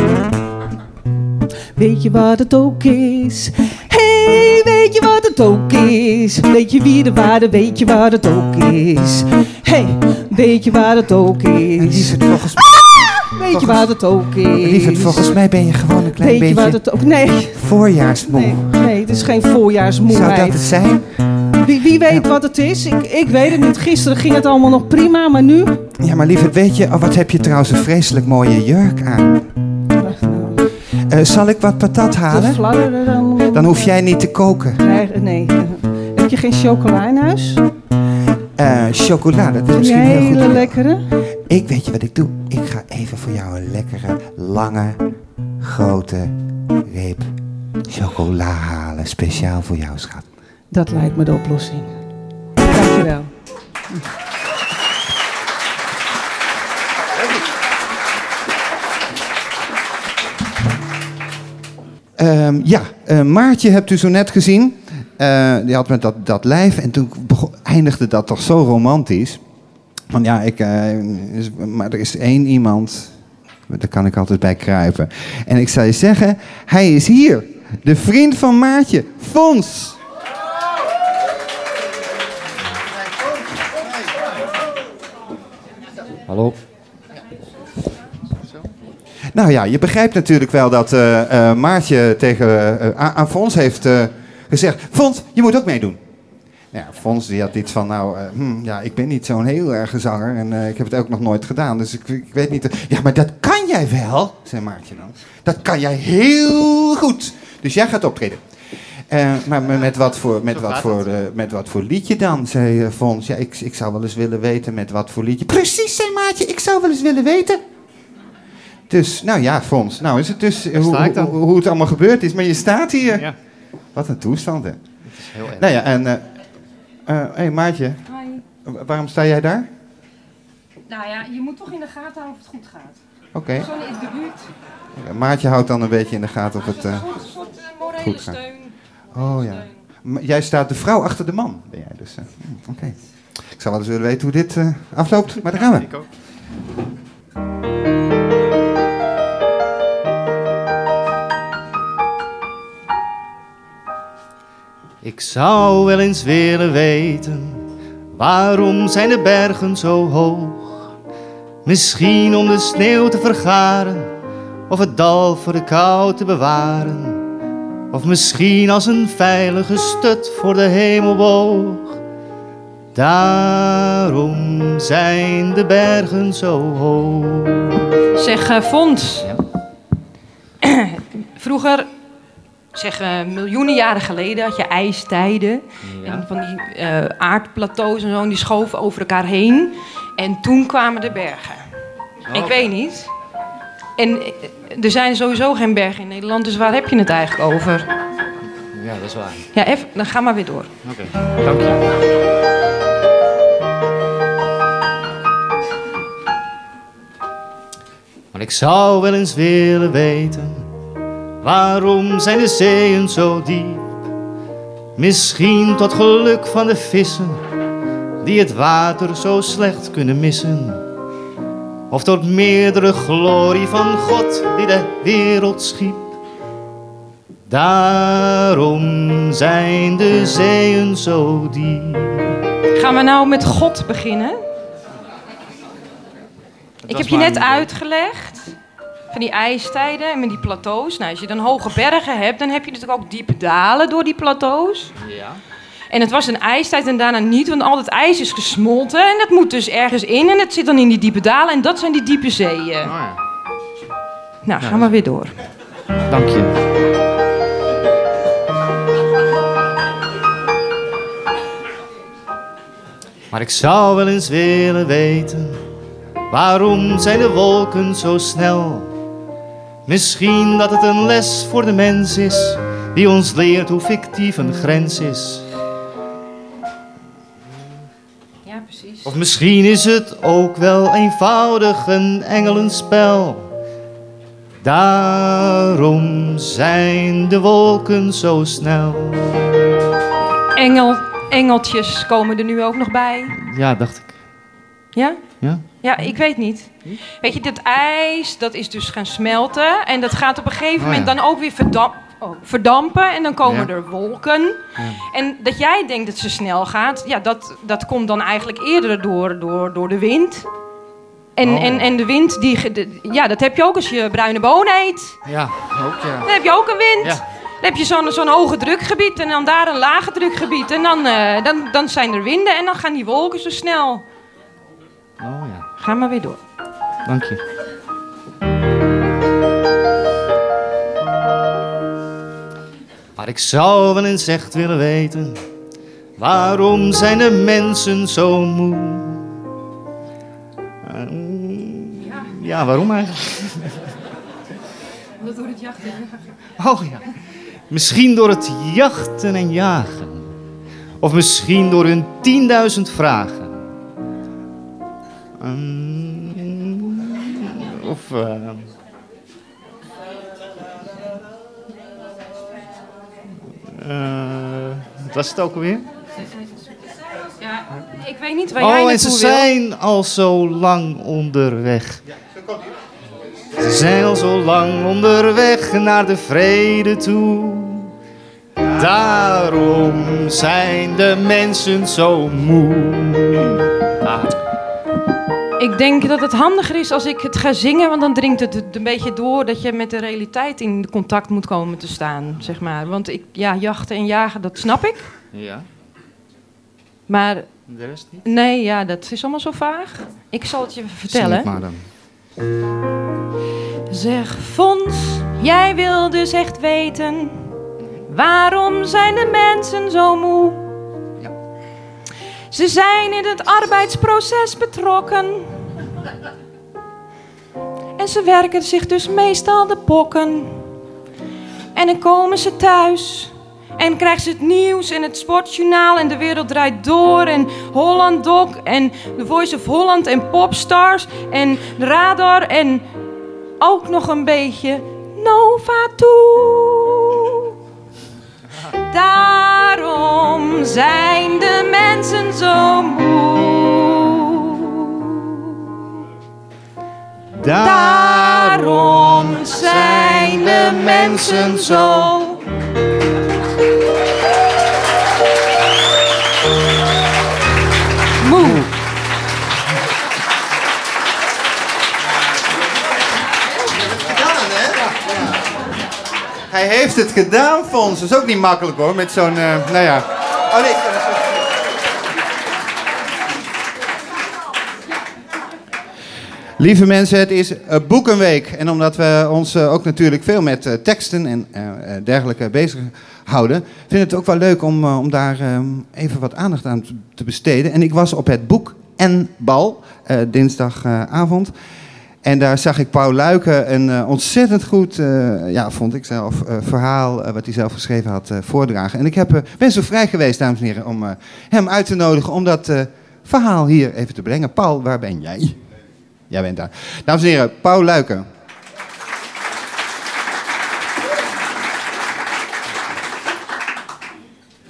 Weet je wat het ook is? Hey, weet je wat het ook is? Weet je wie de waarde, weet je wat het ook is? Hey, weet je wat het ook is? volgens Ah, weet je wat het ook is? Lieverd, volgens mij ben je gewoon een klein Weet je beetje wat het ook... Nee, voorjaarsmoe. nee, nee, het is geen voorjaarsmoeheid. Zou dat het zijn? Wie, wie weet wat het is? Ik, ik weet het niet. Gisteren ging het allemaal nog prima, maar nu... Ja, maar lieverd, weet je, oh, wat heb je trouwens een vreselijk mooie jurk aan? Eh, zal ik wat patat halen? dan... Dan hoef jij niet te koken. Nee, nee. Heb je geen chocola in huis? Eh chocola, dat is misschien heel hele goed. lekkere. Ik weet je wat ik doe? Ik ga even voor jou een lekkere, lange, grote reep chocola halen. Speciaal voor jou, schat. Dat lijkt me de oplossing. Dankjewel. Ehm, ja, eh, Maartje hebt u zo net gezien. Eh, die had met dat, dat lijf en toen begon- eindigde dat toch zo romantisch. Van ja, ik, eh, is- maar er is één iemand, daar kan ik altijd bij kruipen. En ik zou je zeggen, hij is hier. De vriend van Maartje, Fons. Hallo. Nou ja, je begrijpt natuurlijk wel dat eh, eh, Maartje tegen, eh, aan, Fons heeft eh, gezegd... Fons, je moet ook meedoen. Nou ja, Fons die had iets van, nou, eh, hm, ja, ik ben niet zo'n heel erge zanger en eh, ik heb het ook nog nooit gedaan, dus ik, ik weet niet... Ja, maar dat kan jij wel, zei Maartje dan. Dat kan jij heel goed. Dus jij gaat optreden. Eh, maar met met wat, voor, met, wat voor, eh, met wat voor liedje dan, zei eh, Fons. Ja, ik, ik zou wel eens willen weten met wat voor liedje. Precies, zei Maartje, ik zou wel eens willen weten. Dus, nou ja, Fons. Nou is het dus hoe, hoe, hoe het allemaal gebeurd is. Maar je staat hier. Ja. Wat een toestand, hè. Het is heel erg. Nou ja, en... eh eh, hey, Maartje. Wa- Waarom sta jij daar? Nou ja, je moet toch in de gaten houden of het goed gaat. Oké. Zo in de buurt. Ja, Maartje houdt dan een beetje in de gaten of het eh, Een soort morele goed gaat. steun. Oh ja. Maar jij staat de vrouw achter de man, ben jij dus. hm, Oké. Ik zou wel eens willen weten hoe dit eh, afloopt, maar daar gaan we. Ik ook. Ik zou wel eens willen weten, waarom zijn de bergen zo hoog? Misschien om de sneeuw te vergaren, of het dal voor de kou te bewaren. Of misschien als een veilige stut voor de hemelboog. Daarom zijn de bergen zo hoog. Zeg, eh, Fons. Vroeger, zeg eh, miljoenen jaren geleden, had je ijstijden. En van die eh, aardplateaus en zo, en die schoven over elkaar heen. En toen kwamen de bergen. Oh. Ik weet niet. En eh, er zijn sowieso geen bergen in Nederland, dus waar heb je het eigenlijk over? Ja, dat is waar. Ja, even, dan ga maar weer door. Oké, dank je. Maar ik zou wel eens willen weten, waarom zijn de zeeën zo diep? Misschien tot geluk van de vissen, die het water zo slecht kunnen missen. Of tot meerdere glorie van God, die de wereld schiep. Daarom zijn de zeeën zo diep. Gaan we nou met God beginnen? Ik heb je net uitgelegd van die ijstijden en met die plateaus. Nou, als je dan hoge bergen hebt, dan heb je natuurlijk ook diepe dalen door die plateaus. Ja. En het was een ijstijd en daarna niet, want al het ijs is gesmolten. En dat moet dus ergens in en het zit dan in die diepe dalen. En dat zijn die diepe zeeën. Nou, gaan we weer door. Dank je. Maar ik zou wel eens willen weten, waarom zijn de wolken zo snel? Misschien dat het een les voor de mens is, die ons leert hoe fictief een grens is. Of misschien is het ook wel eenvoudig een engelenspel. Daarom zijn de wolken zo snel. Engel, engeltjes komen er nu ook nog bij. Ja, dacht ik. Ja? Ja? Ja, ik weet niet. Weet je, dat ijs, dat is dus gaan smelten. En dat gaat op een gegeven Oh, moment ja. dan ook weer verdam- oh, verdampen. En dan komen Ja. er wolken. En dat jij denkt dat ze snel gaat, ja, dat, dat komt dan eigenlijk eerder door, door, door de wind. En, Oh. en, en de wind, die, de- ja, dat heb je ook als je bruine bonen eet. Ja, ook ja. Dan heb je ook een wind. Ja. Dan heb je zo'n zo'n hoge drukgebied en dan daar een lage drukgebied. En dan, eh, dan, dan zijn er winden en dan gaan die wolken zo snel. Oh ja, Ga maar weer door. dank je. Maar ik zou wel eens echt willen weten, waarom zijn de mensen zo moe? Ehm, ja, waarom eigenlijk? Dat door het jachten. Oh ja. Misschien door het jachten en jagen. Of misschien door hun 10.000 vragen. Ehm, of. eh, wat was het ook alweer? Ja, ik weet niet waar jij Oh, en ze naartoe wil. zijn al zo lang onderweg. Ze zijn al zo lang onderweg naar de vrede toe. Daarom zijn de mensen zo moe. Ik denk dat het handiger is als ik het ga zingen, want dan dringt het een beetje door dat je met de realiteit in contact moet komen te staan, zeg maar. Want ik, ja, jachten en jagen, dat snap ik. Ja, Maar de rest niet? nee, ja, dat is allemaal zo vaag. Ik zal het je vertellen. Zing het maar dan. Zeg, Fons, jij wil dus echt weten waarom zijn de mensen zo moe? Ze zijn in het arbeidsproces betrokken. En ze werken zich dus meestal de pokken. En dan komen ze thuis. En krijgen ze het nieuws en het sportjournaal en de wereld draait door. En Holland Doc en The Voice of Holland en Popstars en Radar en ook nog een beetje Nova toe. Daarom zijn de mensen zo moe. Daarom zijn de mensen zo. Hij heeft het gedaan, Fons. Dat is ook niet makkelijk hoor, met zo'n, eh, nou ja. Oh nee. Lieve mensen, het is eh, Boekenweek. En omdat we ons eh, ook natuurlijk veel met teksten en dergelijke bezighouden, vind ik het ook wel leuk om, om daar eh, even wat aandacht aan te- te besteden. En ik was op het boek en bal dinsdagavond. En daar zag ik Paul Luiken een eh, ontzettend goed, eh, ja, vond ik zelf, eh, verhaal wat hij zelf geschreven had voordragen. En ik heb, ben zo vrij geweest, dames en heren, om hem uit te nodigen om dat verhaal hier even te brengen. Paul, waar ben jij? Jij bent daar. Dames en heren, Paul Luiken.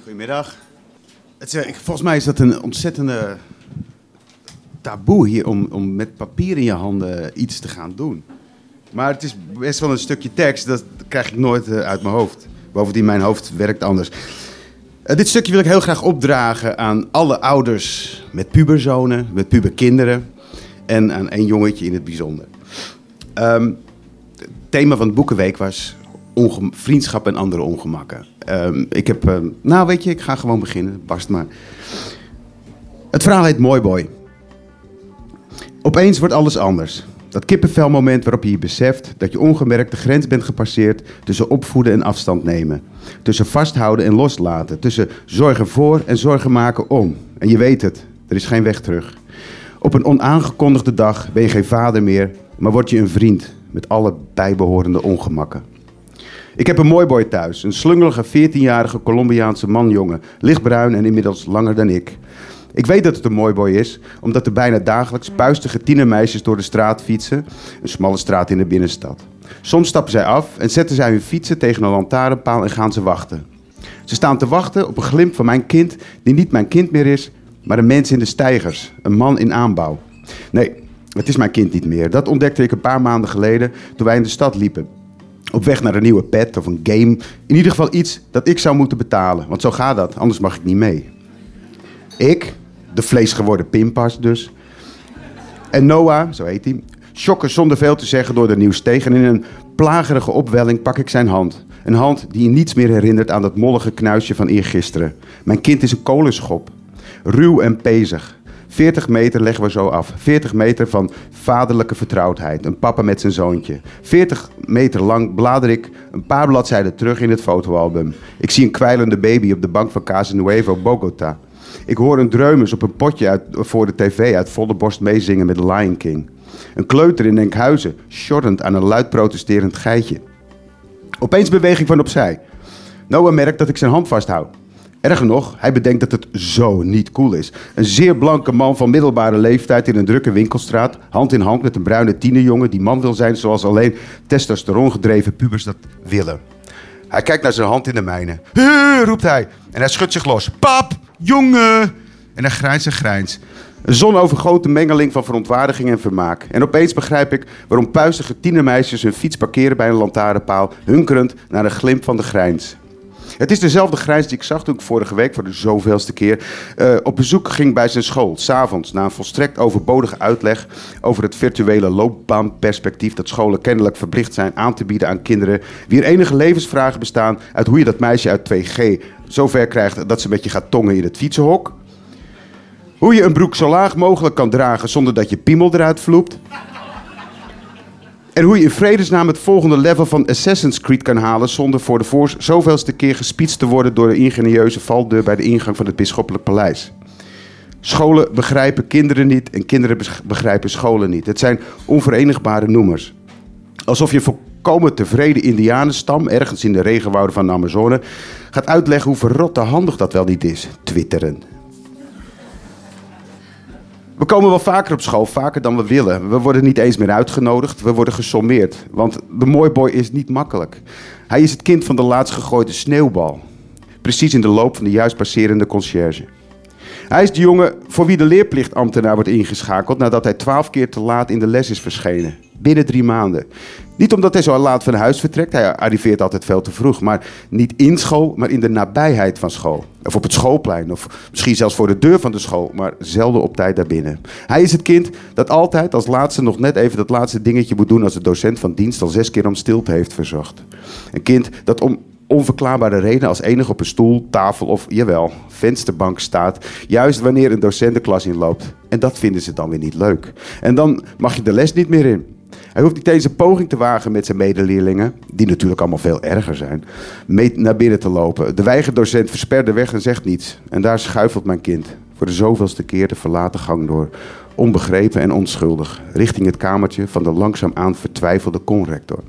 Goedemiddag. Het, volgens mij is dat een ontzettende taboe hier om, om met papier in je handen iets te gaan doen. Maar het is best wel een stukje tekst, dat krijg ik nooit eh, uit mijn hoofd. Bovendien, mijn hoofd werkt anders. Eh, dit stukje wil ik heel graag opdragen aan alle ouders met puberzonen, met puberkinderen en aan één jongetje in het bijzonder. Ehm, het thema van de Boekenweek was vriendschap en andere ongemakken. Ehm, ik heb, ehm, nou weet je, ik ga gewoon beginnen. Barst maar. Het verhaal heet Mooi Boy. Opeens wordt alles anders. Dat kippenvelmoment waarop je je beseft dat je ongemerkt de grens bent gepasseerd tussen opvoeden en afstand nemen. Tussen vasthouden en loslaten. Tussen zorgen voor en zorgen maken om. En je weet het, er is geen weg terug. Op een onaangekondigde dag ben je geen vader meer, maar word je een vriend met alle bijbehorende ongemakken. Ik heb een mooi boy thuis, een slungelige 14-jarige Colombiaanse man-jongen, lichtbruin en inmiddels langer dan ik. Ik weet dat het een mooi boy is, omdat er bijna dagelijks puistige tienermeisjes door de straat fietsen, een smalle straat in de binnenstad. Soms stappen zij af en zetten zij hun fietsen tegen een lantaarnpaal en gaan ze wachten. Ze staan te wachten op een glimp van mijn kind, die niet mijn kind meer is, maar een mens in de stijgers, een man in aanbouw. Nee, het is mijn kind niet meer. Dat ontdekte ik een paar maanden geleden toen wij in de stad liepen. Op weg naar een nieuwe pet of een game. In ieder geval iets dat ik zou moeten betalen. Want zo gaat dat, anders mag ik niet mee. Ik, de vleesgeworden pinpas dus. En Noah, zo heet hij, schokken zonder veel te zeggen door de nieuwsteeg. En in een plagerige opwelling pak ik zijn hand. Een hand die je niets meer herinnert aan dat mollige knuisje van eergisteren. Mijn kind is een kolenschop. Ruw en pezig. 40 meter leggen we zo af. 40 meter van vaderlijke vertrouwdheid. Een papa met zijn zoontje. 40 meter lang blader ik een paar bladzijden terug in het fotoalbum. Ik zie een kwijlende baby op de bank van Casa Nuevo, Bogota. Ik hoor een dreumes op een potje uit, voor de tv uit volle borst meezingen met Lion King. Een kleuter in Enkhuizen, sjorrend aan een luid protesterend geitje. Opeens beweging van opzij. Noah merkt dat ik zijn hand vasthoud. Erger nog, hij bedenkt dat het zo niet cool is. Een zeer blanke man van middelbare leeftijd in een drukke winkelstraat, hand in hand met een bruine tienerjongen die man wil zijn zoals alleen testosterongedreven pubers dat willen. Hij kijkt naar zijn hand in de mijne. Roept hij en hij schudt zich los. Pap, jongen! En hij grijnst en grijnst. Een zonovergoten mengeling van verontwaardiging en vermaak. En opeens begrijp ik waarom puistige tienermeisjes hun fiets parkeren bij een lantaarnpaal, hunkerend naar de glimp van de grijns. Het is dezelfde grijns die ik zag toen ik vorige week voor de zoveelste keer eh, op bezoek ging bij zijn school. S'avonds, na een volstrekt overbodige uitleg over het virtuele loopbaanperspectief dat scholen kennelijk verplicht zijn aan te bieden aan kinderen. Wie er enige levensvragen bestaan uit hoe je dat meisje uit 2G zover krijgt dat ze met je gaat tongen in het fietsenhok. Hoe je een broek zo laag mogelijk kan dragen zonder dat je piemel eruit vloept. En hoe je in vredesnaam het volgende level van Assassin's Creed kan halen zonder voor de voor zoveelste keer gespietst te worden door de ingenieuze valdeur bij de ingang van het bisschoppelijk paleis. Scholen begrijpen kinderen niet en kinderen begrijpen scholen niet. Het zijn onverenigbare noemers. Alsof je volkomen tevreden indianenstam ergens in de regenwouden van de Amazone gaat uitleggen hoe verrotte handig dat wel niet is. Twitteren. We komen wel vaker op school, vaker dan we willen. We worden niet eens meer uitgenodigd, we worden gesommeerd. Want de mooi boy is niet makkelijk. Hij is het kind van de laatst gegooide sneeuwbal. Precies in de loop van de juist passerende conciërge. Hij is de jongen voor wie de leerplichtambtenaar wordt ingeschakeld nadat hij twaalf keer te laat in de les is verschenen. Binnen drie maanden. Niet omdat hij zo laat van huis vertrekt, hij arriveert altijd veel te vroeg. Maar niet in school, maar in de nabijheid van school. Of op het schoolplein, of misschien zelfs voor de deur van de school, maar zelden op tijd daarbinnen. Hij is het kind dat altijd als laatste nog net even dat laatste dingetje moet doen als de docent van dienst al zes keer om stilte heeft verzocht. Een kind dat om onverklaarbare reden als enig op een stoel, tafel of, jawel, vensterbank staat. Juist wanneer een docent de klas inloopt. En dat vinden ze dan weer niet leuk. En dan mag je de les niet meer in. Hij hoeft niet eens een poging te wagen met zijn medeleerlingen, die natuurlijk allemaal veel erger zijn, mee naar binnen te lopen. De weigerdocent verspert de weg en zegt niets. En daar schuifelt mijn kind voor de zoveelste keer de verlaten gang door, onbegrepen en onschuldig, richting het kamertje van de langzaamaan vertwijfelde conrector.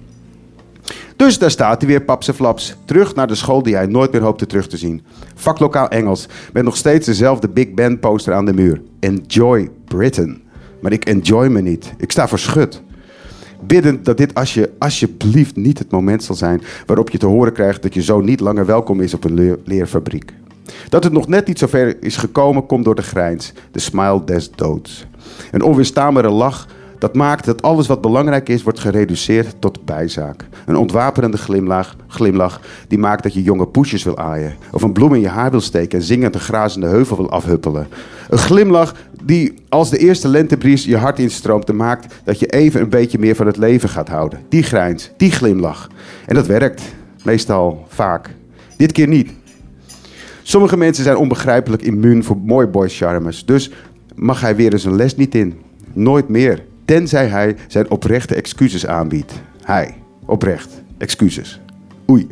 Dus daar staat hij weer, paps. Terug naar de school die hij nooit meer hoopte terug te zien. Vaklokaal Engels, met nog steeds dezelfde Big Ben poster aan de muur. Enjoy Britain. Maar ik enjoy me niet. Ik sta voor schut. Biddend dat dit als je, alsjeblieft niet het moment zal zijn waarop je te horen krijgt dat je zo niet langer welkom is op een leer- leerfabriek. Dat het nog net niet zover is gekomen, komt door de grijns. De smile des doods. Een onweerstaanbare lach Dat maakt dat alles wat belangrijk is, wordt gereduceerd tot bijzaak. Een ontwapenende glimlach, glimlach die maakt dat je jonge poesjes wil aaien. Of een bloem in je haar wil steken en zingend een grazende heuvel wil afhuppelen. Een glimlach die als de eerste lentebries je hart instroomt en maakt dat je even een beetje meer van het leven gaat houden. Die grijns, die glimlach. En dat werkt. Meestal, vaak. Dit keer niet. Sommige mensen zijn onbegrijpelijk immuun voor mooi boys charmes. Dus mag hij weer eens een les niet in. Nooit meer. Tenzij hij zijn oprechte excuses aanbiedt. Hij. Oprecht. Excuses. Oei.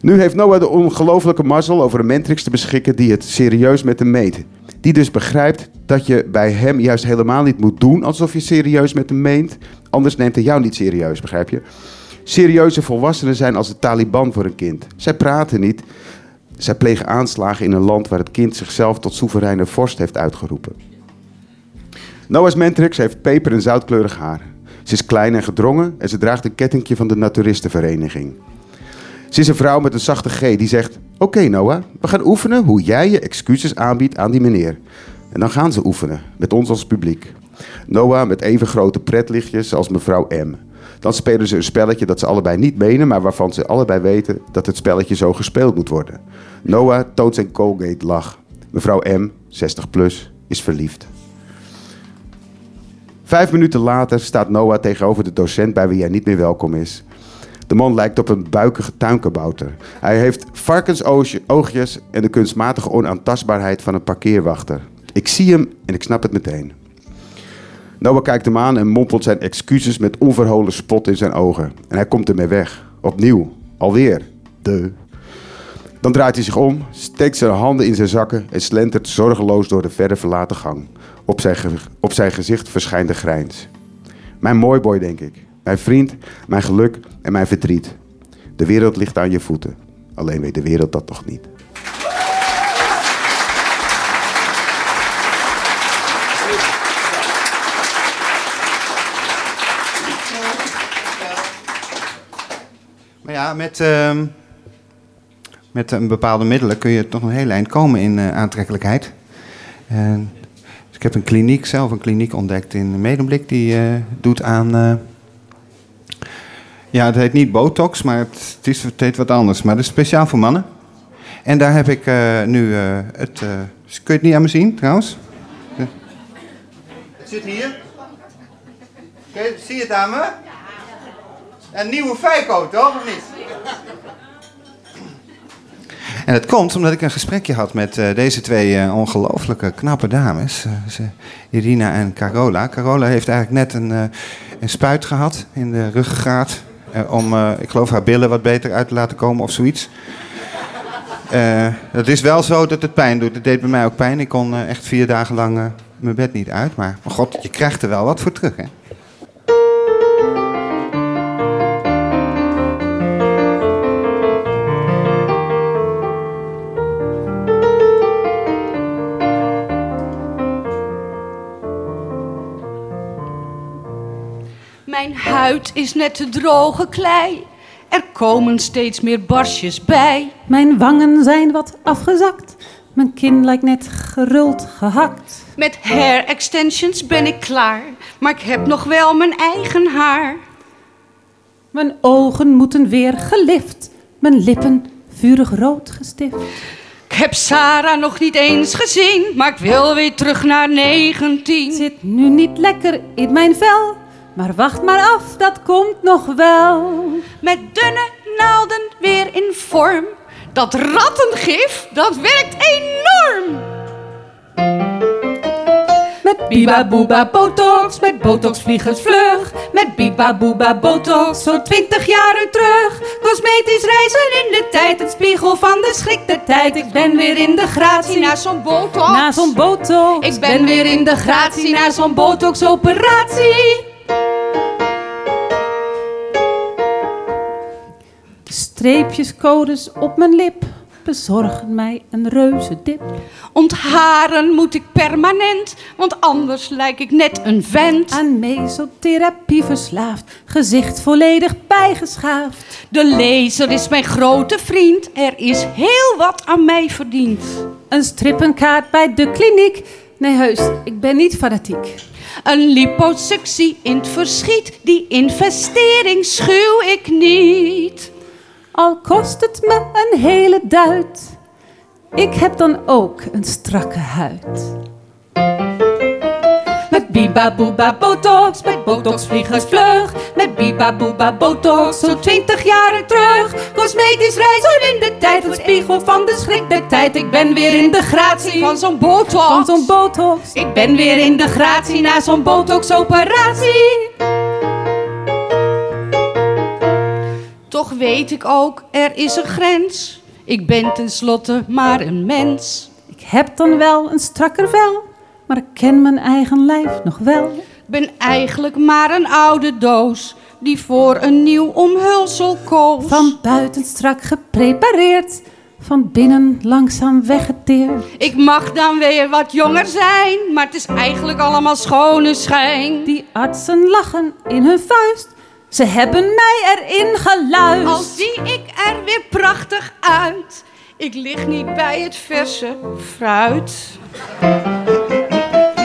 Nu heeft Noah de ongelofelijke mazzel over een mentrix te beschikken die het serieus met hem meet. Die dus begrijpt dat je bij hem juist helemaal niet moet doen alsof je serieus met hem meent. Anders neemt hij jou niet serieus, begrijp je? Serieuze volwassenen zijn als de Taliban voor een kind. Zij praten niet. Zij plegen aanslagen in een land waar het kind zichzelf tot soevereine vorst heeft uitgeroepen. Noah's Mentrix heeft peper- en zoutkleurig haar. Ze is klein en gedrongen en ze draagt een kettingje van de Naturistenvereniging. Ze is een vrouw met een zachte G die zegt: Oké Noah, we gaan oefenen hoe jij je excuses aanbiedt aan die meneer. En dan gaan ze oefenen, met ons als publiek. Noah met even grote pretlichtjes als mevrouw M. Dan spelen ze een spelletje dat ze allebei niet menen, maar waarvan ze allebei weten dat het spelletje zo gespeeld moet worden. Noah toont zijn Colgate lach. Mevrouw M, 60 plus, is verliefd. Vijf minuten later staat Noah tegenover de docent bij wie hij niet meer welkom is. De man lijkt op een buikige tuinkabouter. Hij heeft varkensoogjes en de kunstmatige onaantastbaarheid van een parkeerwachter. Ik zie hem en ik snap het meteen. Noah kijkt hem aan en mompelt zijn excuses met onverholen spot in zijn ogen. En hij komt ermee weg. Opnieuw. Alweer. De. Dan draait hij zich om, steekt zijn handen in zijn zakken en slentert zorgeloos door de verre verlaten gang. Op zijn, op zijn gezicht verschijnt de grijns. Mijn mooi boy, denk ik. Mijn vriend, mijn geluk en mijn verdriet. De wereld ligt aan je voeten. Alleen weet de wereld dat toch niet. Maar ja, met, ehm, met een bepaalde middelen kun je toch een heel eind komen in eh, aantrekkelijkheid. En, dus ik heb een kliniek, zelf een kliniek ontdekt in Medemblik. Die eh, doet aan... eh, ja, het heet niet botox, maar het, het, is, het heet wat anders. Maar dat is speciaal voor mannen. En daar heb ik nu het... eh, kun je het niet aan me zien, trouwens? Het zit hier. Kijk, zie je het aan me? Een nieuwe Feiko, toch? Of niet? En dat komt omdat ik een gesprekje had met eh, deze twee eh, ongelooflijke knappe dames. Eh, Irina en Carola. Carola heeft eigenlijk net een, een spuit gehad in de ruggengraat. om, ik geloof, haar billen wat beter uit te laten komen of zoiets. Het is wel zo dat het pijn doet. Het deed bij mij ook pijn. Ik kon echt vier dagen lang mijn bed niet uit. Maar, maar god, je krijgt er wel wat voor terug, hè? Huid is net te droge klei. Er komen steeds meer barsjes bij. Mijn wangen zijn wat afgezakt. Mijn kin lijkt net geruld gehakt. Met hair extensions ben ik klaar. Maar ik heb nog wel mijn eigen haar. Mijn ogen moeten weer gelift. Mijn lippen vurig rood gestift. Ik heb Sarah nog niet eens gezien. Maar ik wil weer terug naar 19. Zit nu niet lekker in mijn vel. Maar wacht maar af, dat komt nog wel. Met dunne naalden weer in vorm. Dat rattengif, dat werkt enorm. Met biba boeba botox, met botox vliegers vlug. Met biba boeba botox, zo twintig jaar terug. Cosmetisch reizen in de tijd, het spiegel van de schrik der tijd. Ik ben weer in de gratie na zo'n botox. Na zo'n botox. Ik ben weer in de gratie na zo'n botox operatie. Streepjescodes op mijn lip bezorgen mij een reuze dip. Ontharen moet ik permanent, want anders lijk ik net een vent. Aan mesotherapie verslaafd, gezicht volledig bijgeschaafd. De lezer is mijn grote vriend, er is heel wat aan mij verdiend. Een strippenkaart bij de kliniek. Nee, heus, ik ben niet fanatiek. Een liposuctie in het verschiet, die investering schuw ik niet. Al kost het me een hele duit, ik heb dan ook een strakke huid. Met biba boeba botox, met botox vliegensvlug. Met biba boeba botox, zo'n 20 jaar terug. Cosmetisch reizen in de tijd, een spiegel van de schrik der tijd. Ik ben weer in de gratie Van zo'n botox. van zo'n botox. Ik ben weer in de gratie na zo'n botox operatie. Toch weet ik ook, er is een grens. Ik ben tenslotte maar een mens. Ik heb dan wel een strakker vel, maar ik ken mijn eigen lijf nog wel. Ik ben eigenlijk maar een oude doos die voor een nieuw omhulsel koos. Van buiten strak geprepareerd, van binnen langzaam weggeteerd. Ik mag dan weer wat jonger zijn, maar het is eigenlijk allemaal schone schijn. Die artsen lachen in hun vuist, ze hebben mij erin geluisterd. Al zie ik er weer prachtig uit. Ik lig niet bij het verse fruit.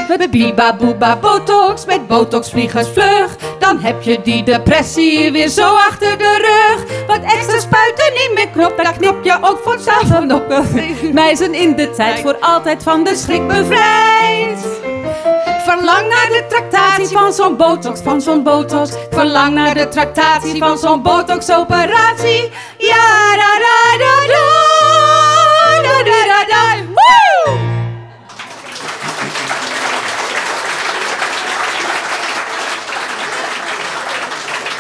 Met biba boeba botox, met botox vliegensvlug. Dan heb je die depressie weer zo achter de rug. Wat extra spuiten niet meer knop, daar knip je ook vanzelf van op. Meisjen in de tijd voor altijd van de schrik bevrijd. Verlang naar de tractatie van zo'n botox, van zo'n botox. Verlang naar de tractatie van zo'n botox-operatie. Ja, da da da da. Da da da da. Woe!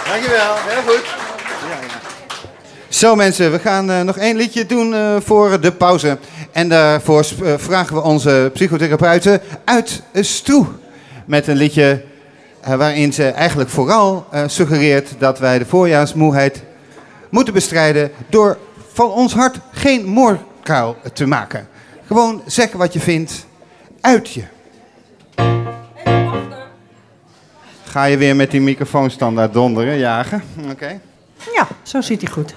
Dankjewel, heel goed. Zo mensen, we gaan eh, nog één liedje doen eh, voor de pauze. En daarvoor eh, vragen we onze psychotherapeuten uit Stroe. Met een liedje eh, waarin ze eigenlijk vooral eh, suggereert dat wij de voorjaarsmoeheid moeten bestrijden door van ons hart geen moordkuil te maken. Gewoon zeggen wat je vindt, uit je. Ga je weer met die microfoon standaard donderen, jagen? Oké. Ja, zo zit hij goed.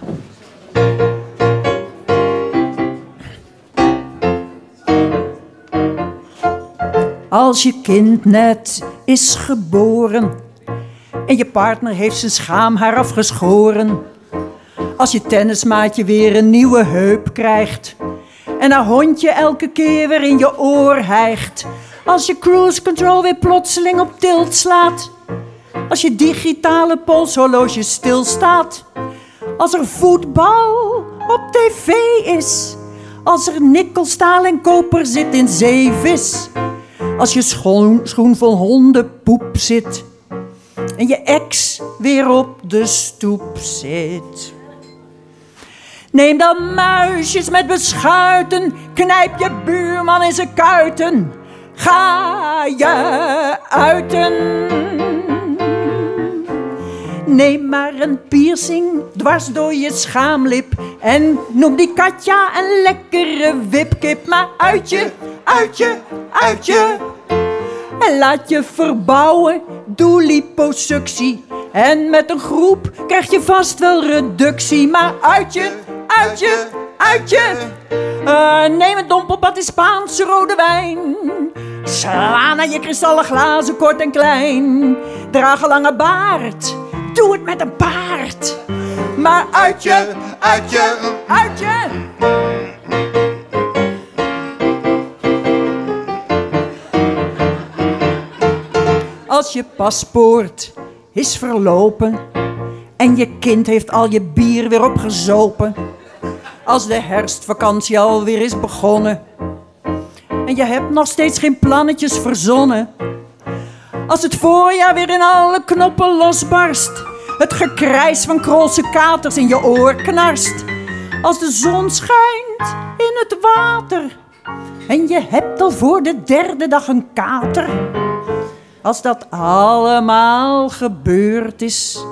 Als je kind net is geboren en je partner heeft zijn schaamhaar afgeschoren. Als je tennismaatje weer een nieuwe heup krijgt en haar hondje elke keer weer in je oor hijgt. Als je cruise control weer plotseling op tilt slaat. Als je digitale polshorloge stilstaat. Als er voetbal op tv is. Als er nikkel, staal en koper zit in zeevis. Als je schoen, schoen vol hondenpoep zit. En je ex weer op de stoep zit. Neem dan muisjes met beschuiten. Knijp je buurman in zijn kuiten. Ga je uiten. Neem maar een piercing dwars door je schaamlip. En noem die Katja een lekkere wipkip. Maar uit je, uit je, uit je. En laat je verbouwen, doe liposuctie. En met een groep krijg je vast wel reductie. Maar uit je, uit je, uit je. Eh, neem een dompelpad in Spaanse rode wijn. Sla naar je kristallen glazen kort en klein. Draag een lange baard, doe het met een paard. Maar uit je, uit je, uit je. Als je paspoort is verlopen en je kind heeft al je bier weer opgezopen. Als de herfstvakantie alweer is begonnen en je hebt nog steeds geen plannetjes verzonnen. Als het voorjaar weer in alle knoppen losbarst, het gekrijs van krolse katers in je oor knarst. Als de zon schijnt in het water en je hebt al voor de derde dag een kater. Als dat allemaal gebeurd is,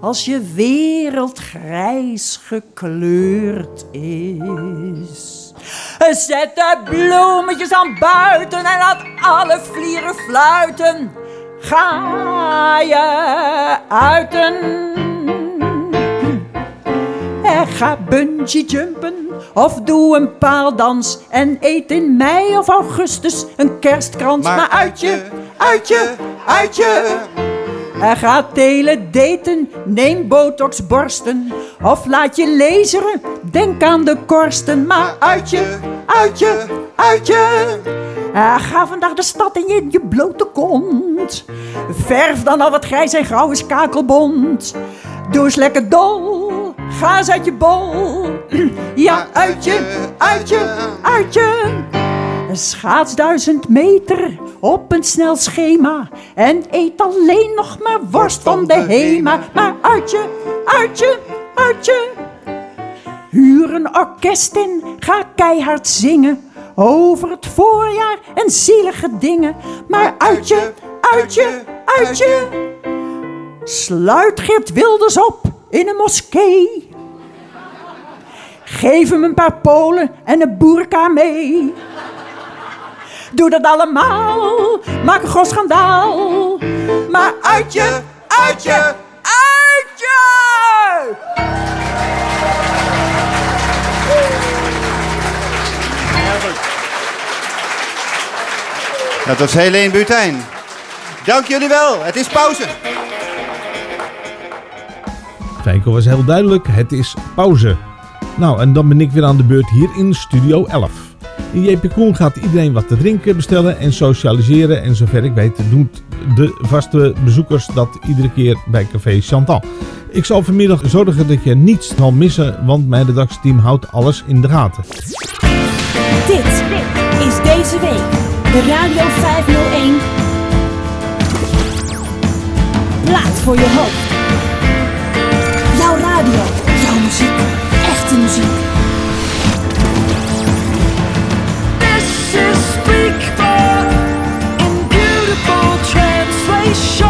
als je wereld grijs gekleurd is. Zet de bloemetjes aan buiten en laat alle vlieren fluiten. Ga je uiten. En ga bungee jumpen of doe een paaldans. En eet in mei of augustus een kerstkrans. Maar Maar, uit uit je, uitje, uitje. Er gaat telen, daten, neem botox borsten. Of laat je laseren, denk aan de korsten. Maar uitje, uitje, uitje. Er ga vandaag de stad in je, je blote kont. Verf dan al wat grijs en grauw is kakelbont. Doe eens lekker dol, ga eens uit je bol. Ja, uitje, uitje, uitje. Schaats duizend meter op een snel schema. En eet alleen nog maar worst van de Hema. Maar uitje, uitje, uitje. Huur een orkest in, ga keihard zingen. Over het voorjaar en zielige dingen. Maar uitje, uitje, uitje. Sluit Geert Wilders op in een moskee. Geef hem een paar polen en een boerka mee. Doe dat allemaal, maak een groot schandaal. Maar uitje, uitje, uitje! Dat was Helene Butijn. Dank jullie wel. Het is pauze. Feiko was heel duidelijk, het is pauze. Nou, en dan ben ik weer aan de beurt hier in Studio 11. In JP Koen gaat iedereen wat te drinken bestellen en socialiseren. En zover ik weet doet de vaste bezoekers dat iedere keer bij Café Chantal. Ik zal vanmiddag zorgen dat je niets zal missen, want mijn redactieteam houdt alles in de gaten. Dit is deze week de Radio 501. Plaat voor je hoofd. show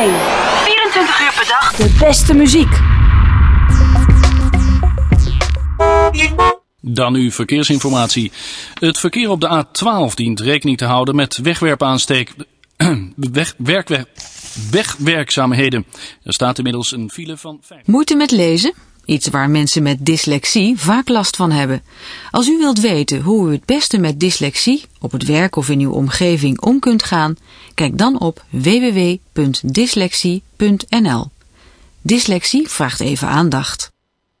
501. 24 uur per dag. De beste muziek. Dan uw verkeersinformatie. Het verkeer op de A12 dient rekening te houden met wegwerpaansteek... weg, werkwer, wegwerkzaamheden. Er staat inmiddels een file van 5. Moeite met lezen? Iets waar mensen met dyslexie vaak last van hebben. Als u wilt weten hoe u het beste met dyslexie op het werk of in uw omgeving om kunt gaan, kijk dan op www.dyslexie.nl. Dyslexie vraagt even aandacht.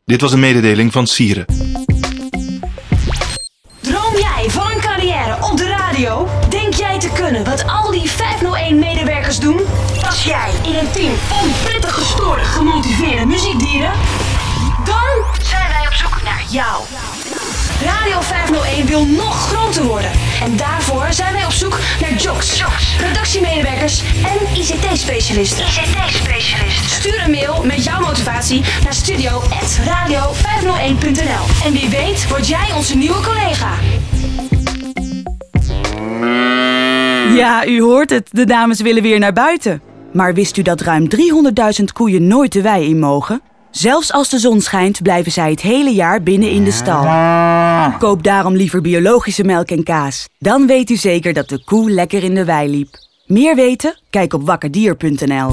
Dit was een mededeling van Sieren. Droom jij van een carrière op de radio? Denk jij te kunnen wat al die 501-medewerkers doen? Pas jij in een team van prettig gestoorde, gemotiveerde muziekdieren? Op zoek naar jou. Radio 501 wil nog groter worden. En daarvoor zijn wij op zoek naar jocks, redactiemedewerkers en ICT-specialisten. ICT-specialisten. Stuur een mail met jouw motivatie naar studio.radio501.nl. En wie weet word jij onze nieuwe collega. Ja, u hoort het. De dames willen weer naar buiten. Maar wist u dat ruim 300.000 koeien nooit de wei in mogen? Zelfs als de zon schijnt, blijven zij het hele jaar binnen in de stal. Koop daarom liever biologische melk en kaas. Dan weet u zeker dat de koe lekker in de wei liep. Meer weten? Kijk op wakkerdier.nl.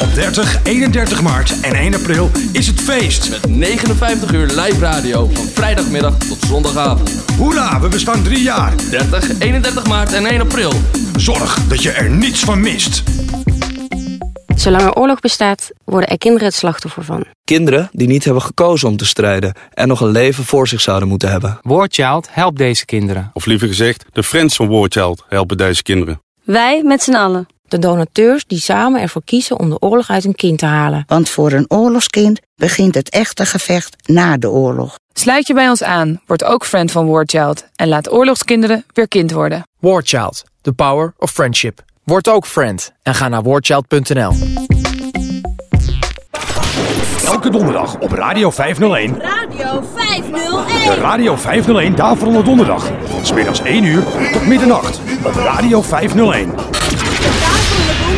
Op 30, 31 maart en 1 april is het feest. Met 59 uur live radio van vrijdagmiddag tot zondagavond. Hoera, we bestaan drie jaar. 30, 31 maart en 1 april. Zorg dat je er niets van mist. Zolang er oorlog bestaat, worden er kinderen het slachtoffer van. Kinderen die niet hebben gekozen om te strijden en nog een leven voor zich zouden moeten hebben. War Child helpt deze kinderen. Of liever gezegd, de friends van War Child helpen deze kinderen. Wij met z'n allen. De donateurs die samen ervoor kiezen om de oorlog uit een kind te halen. Want voor een oorlogskind begint het echte gevecht na de oorlog. Sluit je bij ons aan, word ook friend van War Child en laat oorlogskinderen weer kind worden. War Child, the power of friendship. Word ook friend en ga naar warchild.nl. Elke donderdag op Radio 501. Radio 501. De Radio 501 Daverende Donderdag. Van smiddags 1 uur tot middernacht op Radio 501.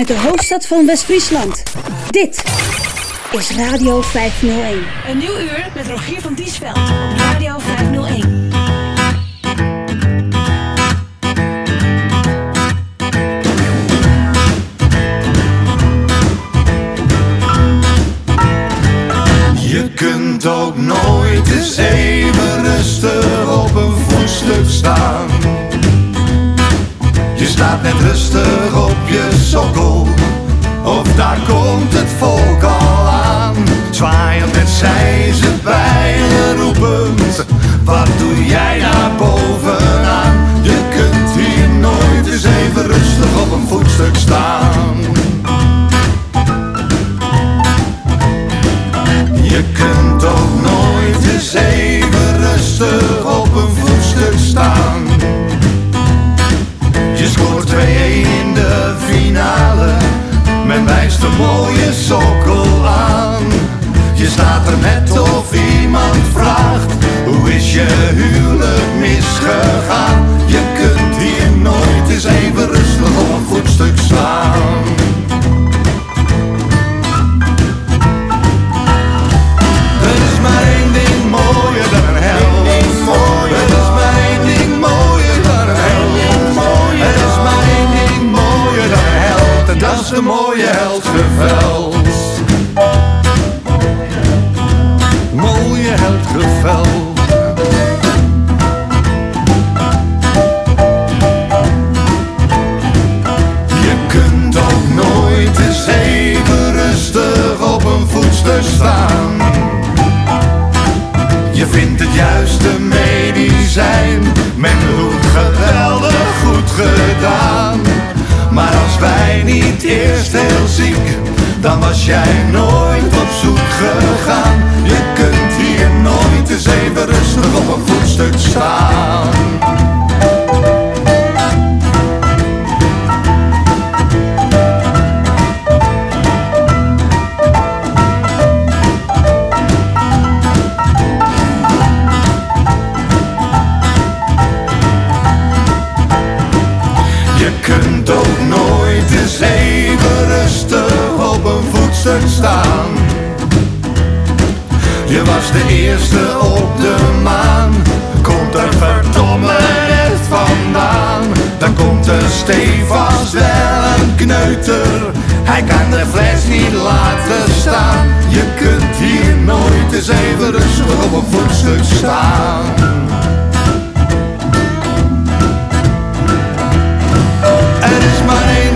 Vanuit de hoofdstad van West-Friesland. Dit is Radio 501. Een nieuw uur met Rogier van Diesveld. op Radio 501. Je kunt ook nooit eens even rustig op een voetstuk staan. Staat net rustig op je sokkel, of daar komt het volk al aan. Zwaaiend met ze bijlen roepend, wat doe jij daar bovenaan? Je kunt hier nooit eens even rustig op een voetstuk staan. Je kunt ook nooit eens even rustig in de finale, men wijst een mooie sokkel aan. Je staat er net of iemand vraagt, hoe is je huwelijk misgegaan? Je kunt hier nooit eens even rustig op een voetstuk staan. Er mooie held geveld. Mooie heldgeveld. Je kunt ook nooit eens even rustig op een voetstuk staan. Je vindt het juiste medicijn jij niet eerst heel ziek, dan was jij nooit op zoek gegaan. Je kunt hier nooit eens even rustig op een voetstuk staan. De eerste op de maan. Komt er verdomme net vandaan? Dan komt er stevast wel een kneuter. Hij kan de fles niet laten staan. Je kunt hier nooit eens even rustig op een voetstuk staan. Er is maar één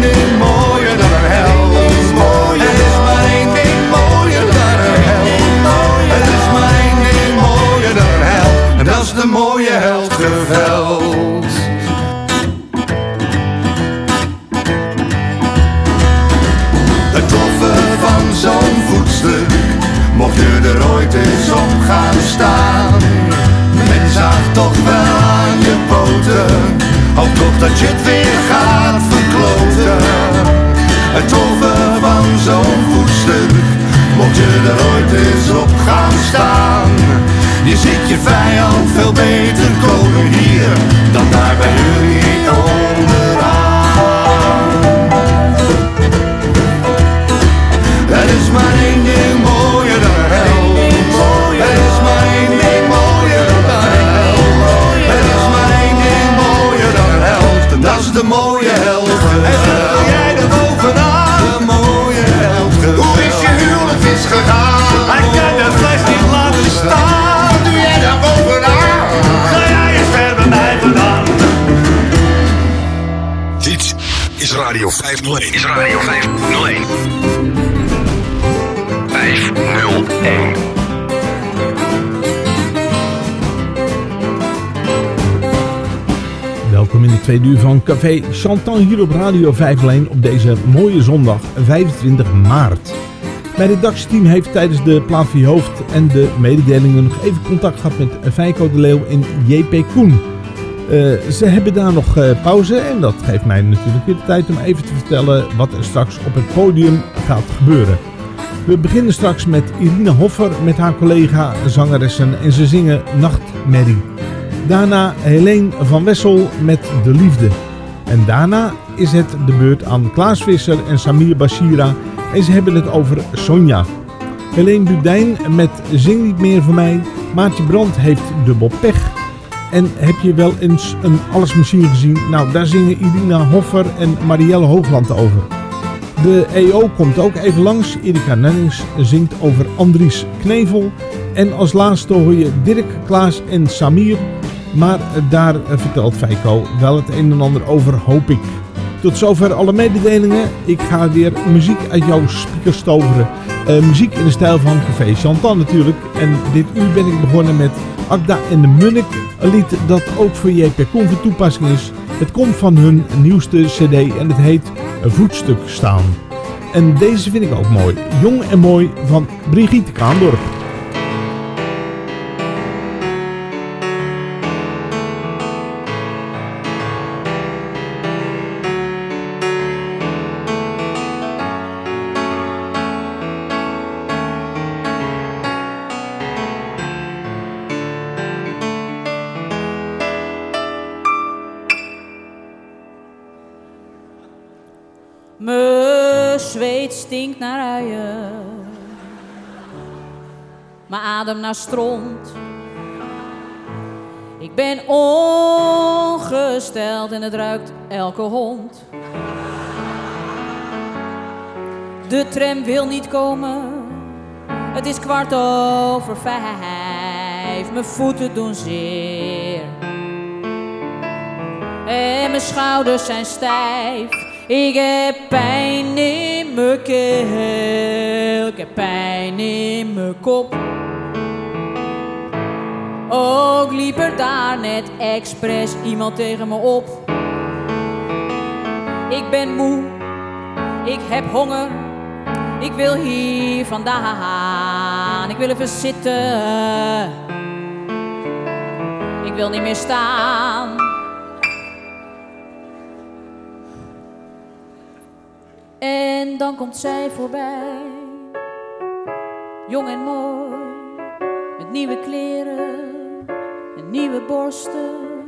Het toffe van zo'n voetstuk, mocht je er ooit eens op gaan staan. Men zag toch wel aan je poten, hoop toch dat je het weer gaat verkloten. Het toffe van zo'n voetstuk, mocht je er ooit eens op gaan staan. Je ziet je vijand veel beter hier, dan daar bij jullie onderaan. In de tweede uur van Café Chantan hier op Radio 501 op deze mooie zondag 25 maart. Mijn redactieteam heeft tijdens de plaat hoofd en de mededelingen nog even contact gehad met Feiko de Leeuw en JP Koen. Eh, ze hebben daar nog eh, pauze en dat geeft mij natuurlijk weer de tijd om even te vertellen wat er straks op het podium gaat gebeuren. We beginnen straks met Irina Hoffer met haar collega zangeressen en ze zingen Nachtmerrie. Daarna Helene van Wessel met De Liefde. En daarna is het de beurt aan Klaas Visser en Samir Bashira en ze hebben het over Sonja. Helene Budijn met Zing niet meer voor mij. Maartje Brand heeft dubbel pech. En heb je wel eens een Allesmachine gezien? Nou, daar zingen Irina Hoffer en Marielle Hoogland over. De EO komt ook even langs. Erika Nennings zingt over Andries Knevel. En als laatste hoor je Dirk, Klaas en Samir. Maar daar vertelt Feiko wel het een en ander over, hoop ik. Tot zover alle mededelingen. Ik ga weer muziek uit jouw speakers toveren. Eh, muziek in de stijl van Café Chantan natuurlijk. En dit uur ben ik begonnen met Akda en de Munnik. Een lied dat ook voor JP Koen van toepassing is. Het komt van hun nieuwste cd en het heet Voetstuk Staan. En deze vind ik ook mooi. Jong en mooi van Brigitte Kaandorp. Adem naar stront. Ik ben ongesteld en het ruikt elke hond. De tram wil niet komen. Het is kwart over vijf. Mijn voeten doen zeer. En mijn schouders zijn stijf. Ik heb pijn in mijn keel. Ik heb pijn in mijn kop. Ook liep er daar net expres iemand tegen me op. Ik ben moe. Ik heb honger. Ik wil hier vandaan. Ik wil even zitten. Ik wil niet meer staan. En dan komt zij voorbij. Jong en mooi. Met nieuwe kleren. En nieuwe borsten.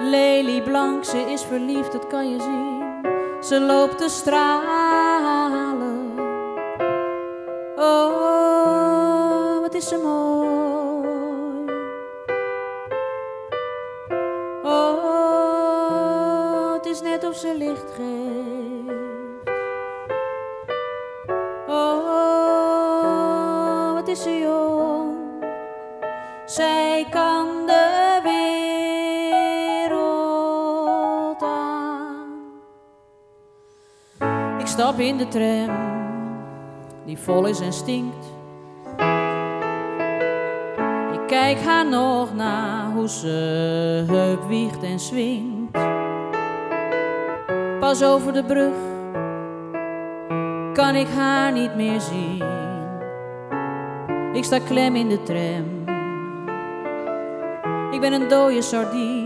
Lely blank, ze is verliefd, dat kan je zien. Ze loopt te stralen. Oh, wat is ze mooi. Oh, het is net of ze licht geeft. In de tram die vol is en stinkt. Ik kijk haar nog na hoe ze heup wiegt en swingt. Pas over de brug kan ik haar niet meer zien. Ik sta klem in de tram. Ik ben een dode sardine.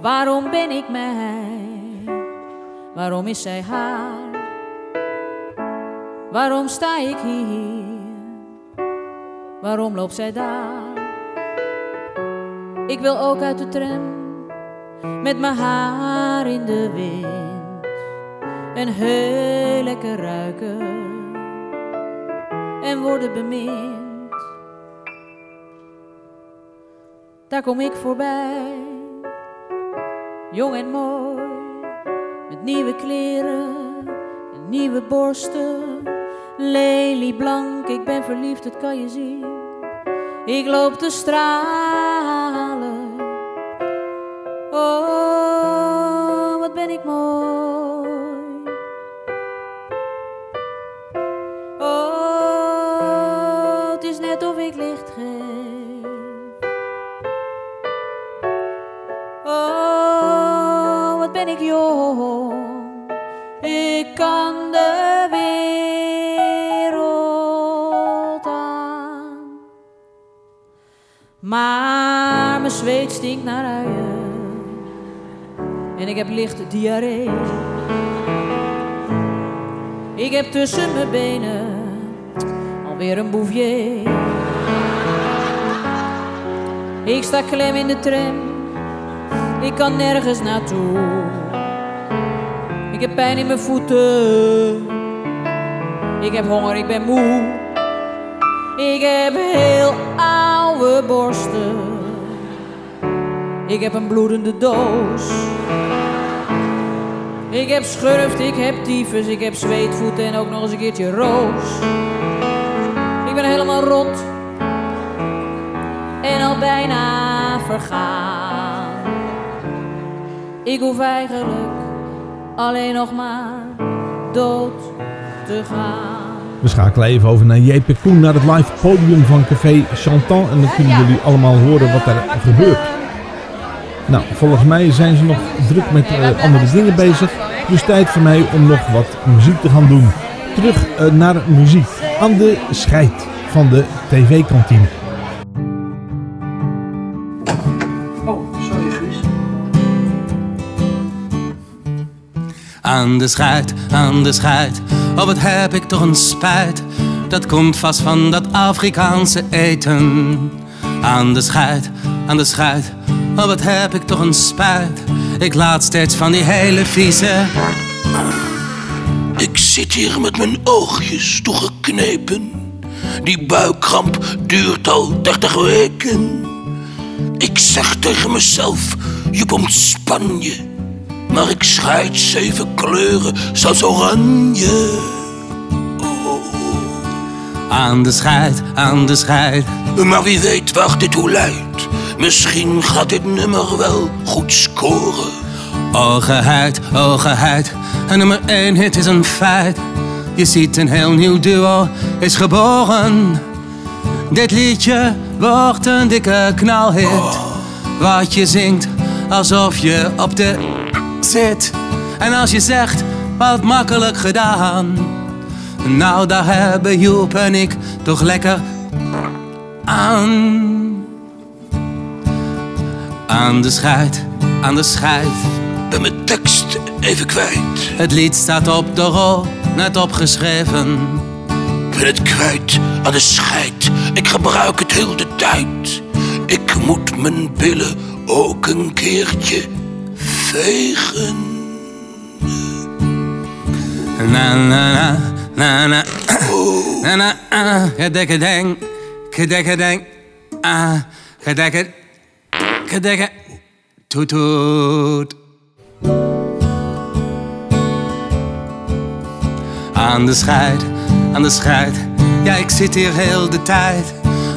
Waarom ben ik mij? Waarom is zij haar? Waarom sta ik hier? Waarom loopt zij daar? Ik wil ook uit de tram met mijn haar in de wind en heel lekker ruiken en worden bemind. Daar kom ik voorbij, jong en mooi met nieuwe kleren en nieuwe borsten. Lely blank, ik ben verliefd, dat kan je zien. Ik loop te stralen. Oh, wat ben ik mooi. Ik. Ik kan de wereld aan. Maar mijn zweet stinkt naar uien. En ik heb lichte diarree. Ik heb tussen mijn benen alweer een bouvier. Ik sta klem in de tram. Ik kan nergens naartoe. Ik heb pijn in mijn voeten. Ik heb honger, ik ben moe. Ik heb heel oude borsten. Ik heb een bloedende doos. Ik heb schurft, ik heb tyfus, ik heb zweetvoeten en ook nog eens een keertje roos. Ik ben helemaal rot en al bijna vergaan. Ik hoef eigenlijk alleen nog maar dood te gaan. We schakelen even over naar JP Koen, naar het live podium van Café Chantant. En dan kunnen jullie allemaal horen wat er gebeurt. Nou, volgens mij zijn ze nog druk met eh, andere dingen bezig. Dus tijd voor mij om nog wat muziek te gaan doen. Terug eh, naar muziek. Aan de scheid van de tv-kantine. Aan de scheid, aan de scheid, oh wat heb ik toch een spijt. Dat komt vast van dat Afrikaanse eten. Aan de scheid, aan de scheid, oh wat heb ik toch een spijt. Ik laat steeds van die hele vieze... Ik zit hier met mijn oogjes toegeknepen. Die buikkramp duurt al 30 weken. Ik zeg tegen mezelf, je komt Spanje. Maar ik scheid zeven kleuren, zelfs oranje. Aan de scheid, aan de scheid. Maar wie weet waar dit toe leidt. Misschien gaat dit nummer wel goed scoren. Oh geheid, oh geheid, een nummer één hit is een feit. Je ziet een heel nieuw duo is geboren. Dit liedje wordt een dikke knalhit. Wat je zingt alsof je op de zit. En als je zegt wat makkelijk gedaan. Nou, daar hebben Joep en ik toch lekker aan. Aan de scheid, aan de scheid. Ben mijn tekst even kwijt. Het lied staat op de rol, net opgeschreven. Ben het kwijt aan de scheid. Ik gebruik het heel de tijd. Ik moet mijn billen ook een keertje vegen. Na na na na na na na ah, gedekke deng, gedekke deng, ah, gedekke, gedekke, toet toet. Aan de scheid, aan de scheid, ja ik zit hier heel de tijd.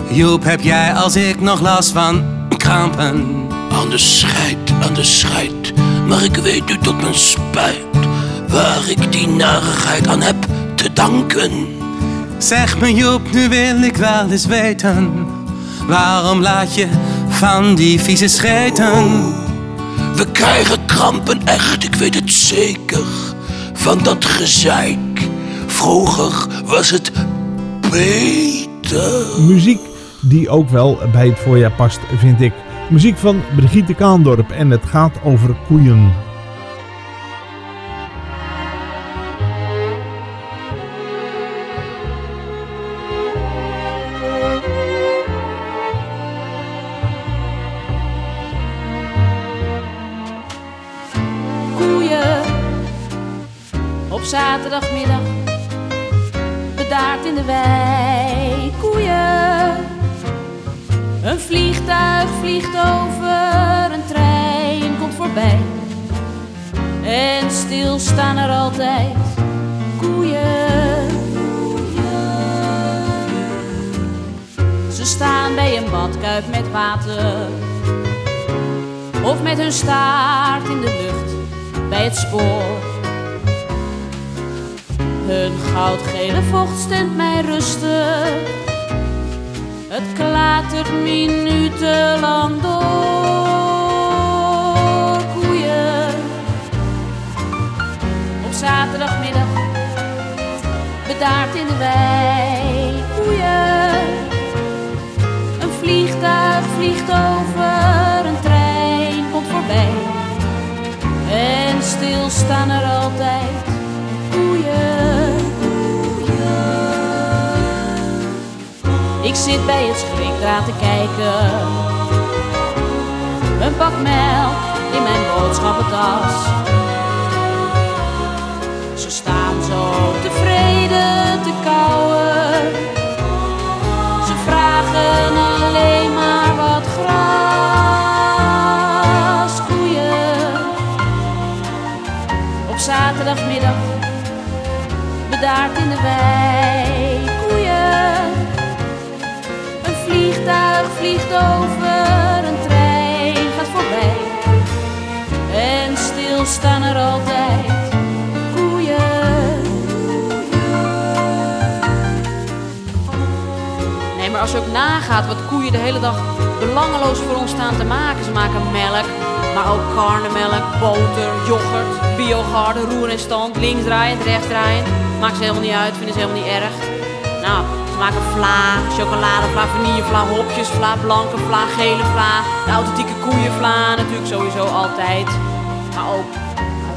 Joep, heb jij als ik nog last van krampen? Aan de scheid, aan de scheid. Maar ik weet nu tot mijn spijt waar ik die narigheid aan heb te danken. Zeg me Joep, nu wil ik wel eens weten. Waarom laat je van die vieze scheten? We krijgen krampen echt, ik weet het zeker. Van dat gezeik. Vroeger was het beter. Muziek die ook wel bij het voorjaar past, vind ik. Muziek van Brigitte Kaandorp en het gaat over koeien. Zit bij het schrikdraad te kijken. Een pak melk in mijn boodschappentas. Ze staan zo tevreden te kauwen. Ze vragen alleen maar wat gras. Koeien op zaterdagmiddag bedaard in de wei. Vliegt over, een trein gaat voorbij. En stil staan er altijd koeien. Nee, maar als je ook nagaat wat koeien de hele dag belangeloos voor ons staan te maken. Ze maken melk, maar ook karnemelk, boter, yoghurt, biogarde, roer en stand, linksdraaiend, rechtsdraaiend. Maakt ze helemaal niet uit, vinden ze helemaal niet erg. Nou, maken vla, chocoladevla, vanillevla, hopjesvla, blanke vla, gele vla. De authentieke koeienvla natuurlijk sowieso altijd. Maar ook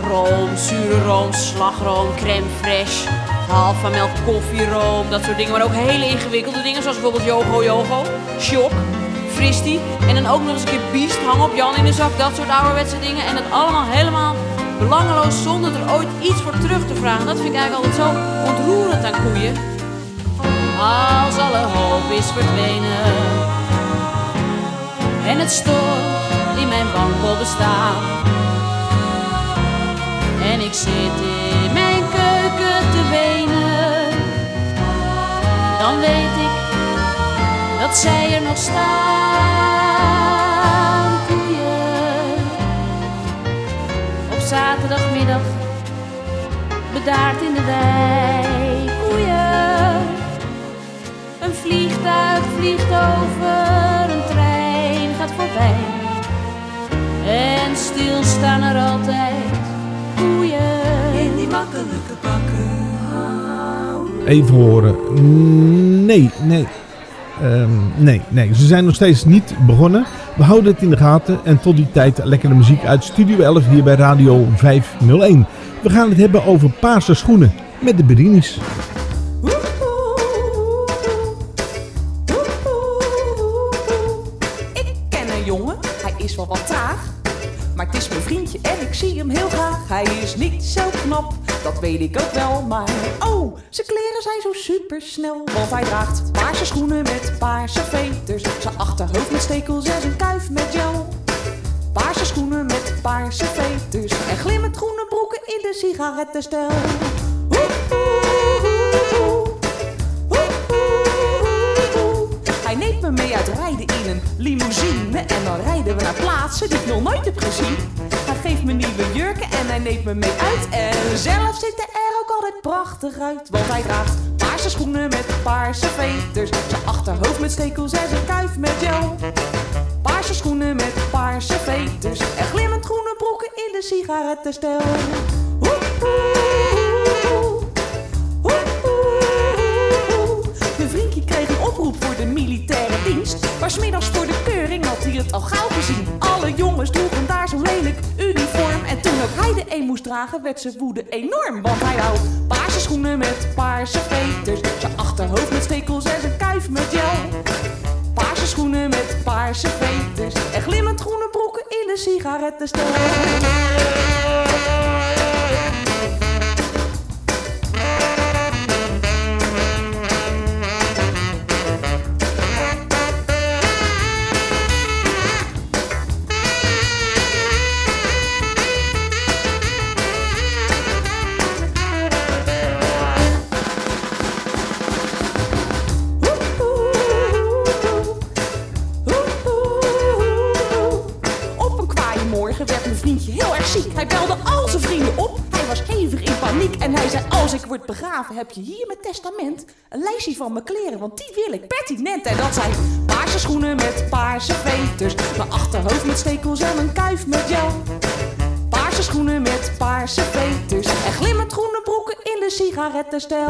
room, zure room, slagroom, crème fraîche, halva melk, koffieroom, dat soort dingen. Maar ook hele ingewikkelde dingen zoals bijvoorbeeld yogo yogo, shock, fristie. En dan ook nog eens een keer biest, hang op Jan in de zak, dat soort ouderwetse dingen. En dat allemaal helemaal belangeloos zonder er ooit iets voor terug te vragen. Dat vind ik eigenlijk altijd zo ontroerend aan koeien. Als alle hoop is verdwenen en het stort in mijn wankel bestaan. En ik zit in mijn keuken te wenen, dan weet ik dat zij er nog staan. Koeien op zaterdagmiddag bedaard in de wei. Vliegt over, een trein gaat voorbij. En stil staan er altijd koeien. In die makkelijke bakken. Even horen. Nee, nee. Ehm, nee, nee. Ze zijn nog steeds niet begonnen. We houden het in de gaten. En tot die tijd lekkere muziek uit Studio 11 hier bij Radio 501. We gaan het hebben over paarse schoenen met de Berinis. Dat weet ik ook wel. Maar oh, zijn kleren zijn zo super snel. Want hij draagt paarse schoenen met paarse veters. Zijn achterhoofd met stekels en zijn kuif met gel. Paarse schoenen met paarse veters. En glimmend groene broeken in de sigarettenstijl. Hij neemt me mee uit rijden in een limousine En dan rijden we naar plaatsen die ik nog nooit heb gezien geeft me nieuwe jurken en hij neemt me mee uit. En zelf ziet hij er ook altijd prachtig uit Want hij draagt paarse schoenen met paarse veters. Zijn achterhoofd met stekels en zijn kuif met gel. Paarse schoenen met paarse veters En glimmend groene broeken in de sigarettenstijl. Mijn vriendje kreeg een oproep voor de militaire dienst. Maar smiddags voor de keuring had hij het al gauw gezien. Alle jongens droegen daar zo'n lelijk ook hij de een moest dragen, werd zijn woede enorm. Want hij wou paarse schoenen met paarse veters. Zijn achterhoofd met stekels en zijn kuif met gel. Paarse schoenen met paarse veters. En glimmend groene broeken in de sigarettenstijl. Heb je hier mijn testament. Een lijstje van mijn kleren, want die wil ik pertinent. En dat zijn paarse schoenen met paarse veters. Mijn achterhoofd met stekels en een kuif met gel. Paarse schoenen met paarse veters. En glimmend groene broeken in de sigarettenstijl.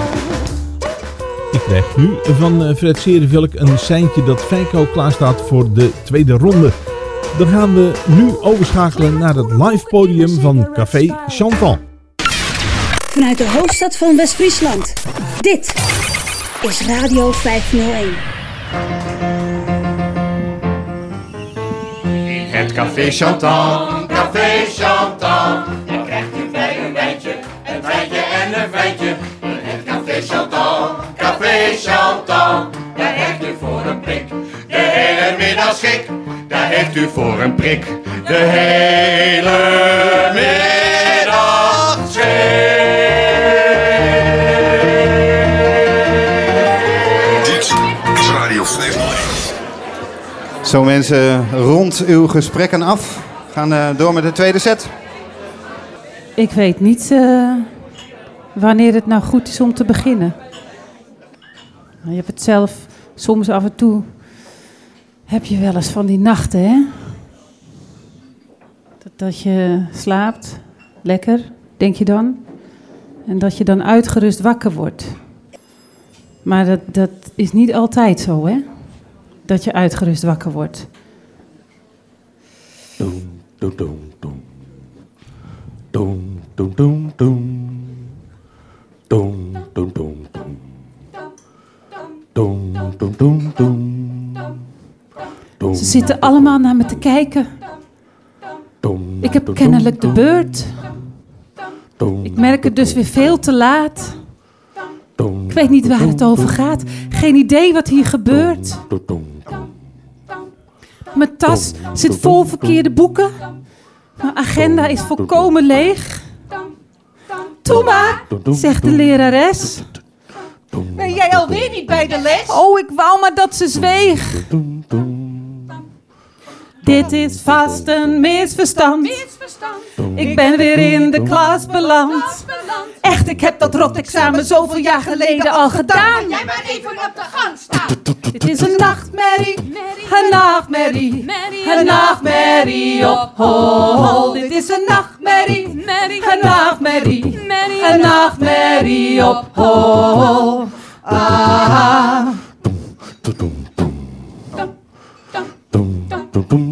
Ik krijg nu van eh, Fred Serenvelk een seintje dat Feiko klaarstaat voor de tweede ronde. Dan gaan we nu overschakelen naar het live podium van Café Chantal. Vanuit de hoofdstad van West-Friesland. Dit is Radio 501. In het Café Chantal, Café Chantal. Dan krijgt u bij een wijntje, een wijntje en een wijntje. In het Café Chantal, Café Chantal. Daar heeft u voor een prik, de hele middag schik. Daar heeft u voor een prik, de hele middag Zo mensen, rond uw gesprekken af. Gaan eh, door met de tweede set. Ik weet niet eh, wanneer het nou goed is om te beginnen. Je hebt het zelf soms af en toe. Heb je wel eens van die nachten, hè? Dat, dat je slaapt, lekker, denk je dan. En dat je dan uitgerust wakker wordt. Maar dat, dat is niet altijd zo, hè? Dat je uitgerust wakker wordt. Doem, doem, doem, doem. Doem, doem, doem, doem. Doem, doem, doem, doem. Doem, doem, doem, doem. Doem, Ze zitten allemaal naar me te kijken. Ik heb kennelijk de beurt. Ik merk het dus weer veel te laat. Ik weet niet waar het over gaat. Geen idee wat hier gebeurt. Mijn tas zit vol verkeerde boeken. Mijn agenda is volkomen leeg. Toe maar, zegt de lerares. Ben jij alweer niet bij de les? Oh, ik wou maar dat ze zweeg. Dit is vast een misverstand. Ik ben weer in de klas beland. Echt, ik heb dat rotexamen zoveel jaar geleden al gedaan. Jij maar even op de gang staan. Dit is een nachtmerrie, een nachtmerrie, een nachtmerrie op hol. Dit is een nachtmerrie, een nachtmerrie, een nachtmerrie op hol. Ah. De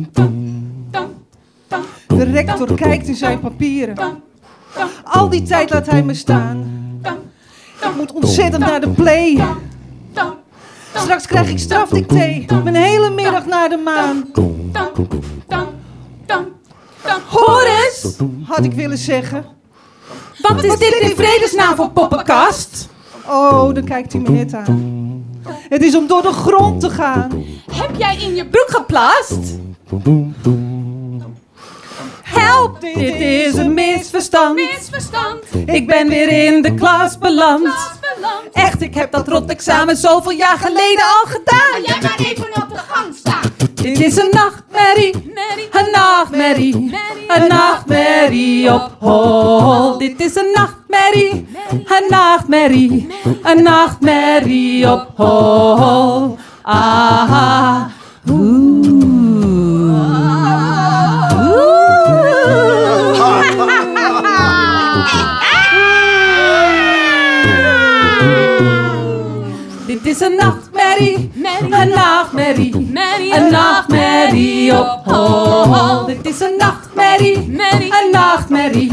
rector kijkt in zijn papieren. Al die tijd laat hij me staan. Ik moet ontzettend naar de play. Straks krijg ik strafdicté. Mijn hele middag naar de maan. Hoor eens, had ik willen zeggen. Wat is dit in vredesnaam voor poppenkast? Oh, dan kijkt hij me net aan. Het is om door de grond te gaan. Heb jij in je broek geplast? Help, dit is een misverstand. Ik ben weer in de klas beland. Echt, ik heb dat rotexamen zoveel jaar geleden al gedaan. Jij maar even op de gang staan. Dit is een nachtmerrie, een nachtmerrie, een nachtmerrie op hol. Dit is een nachtmerrie, een nachtmerrie, een nachtmerrie op hol. Ah, Dit is een nachtmerrie, een nachtmerrie, een nachtmerrie op hol. Dit is een nachtmerrie, een nachtmerrie,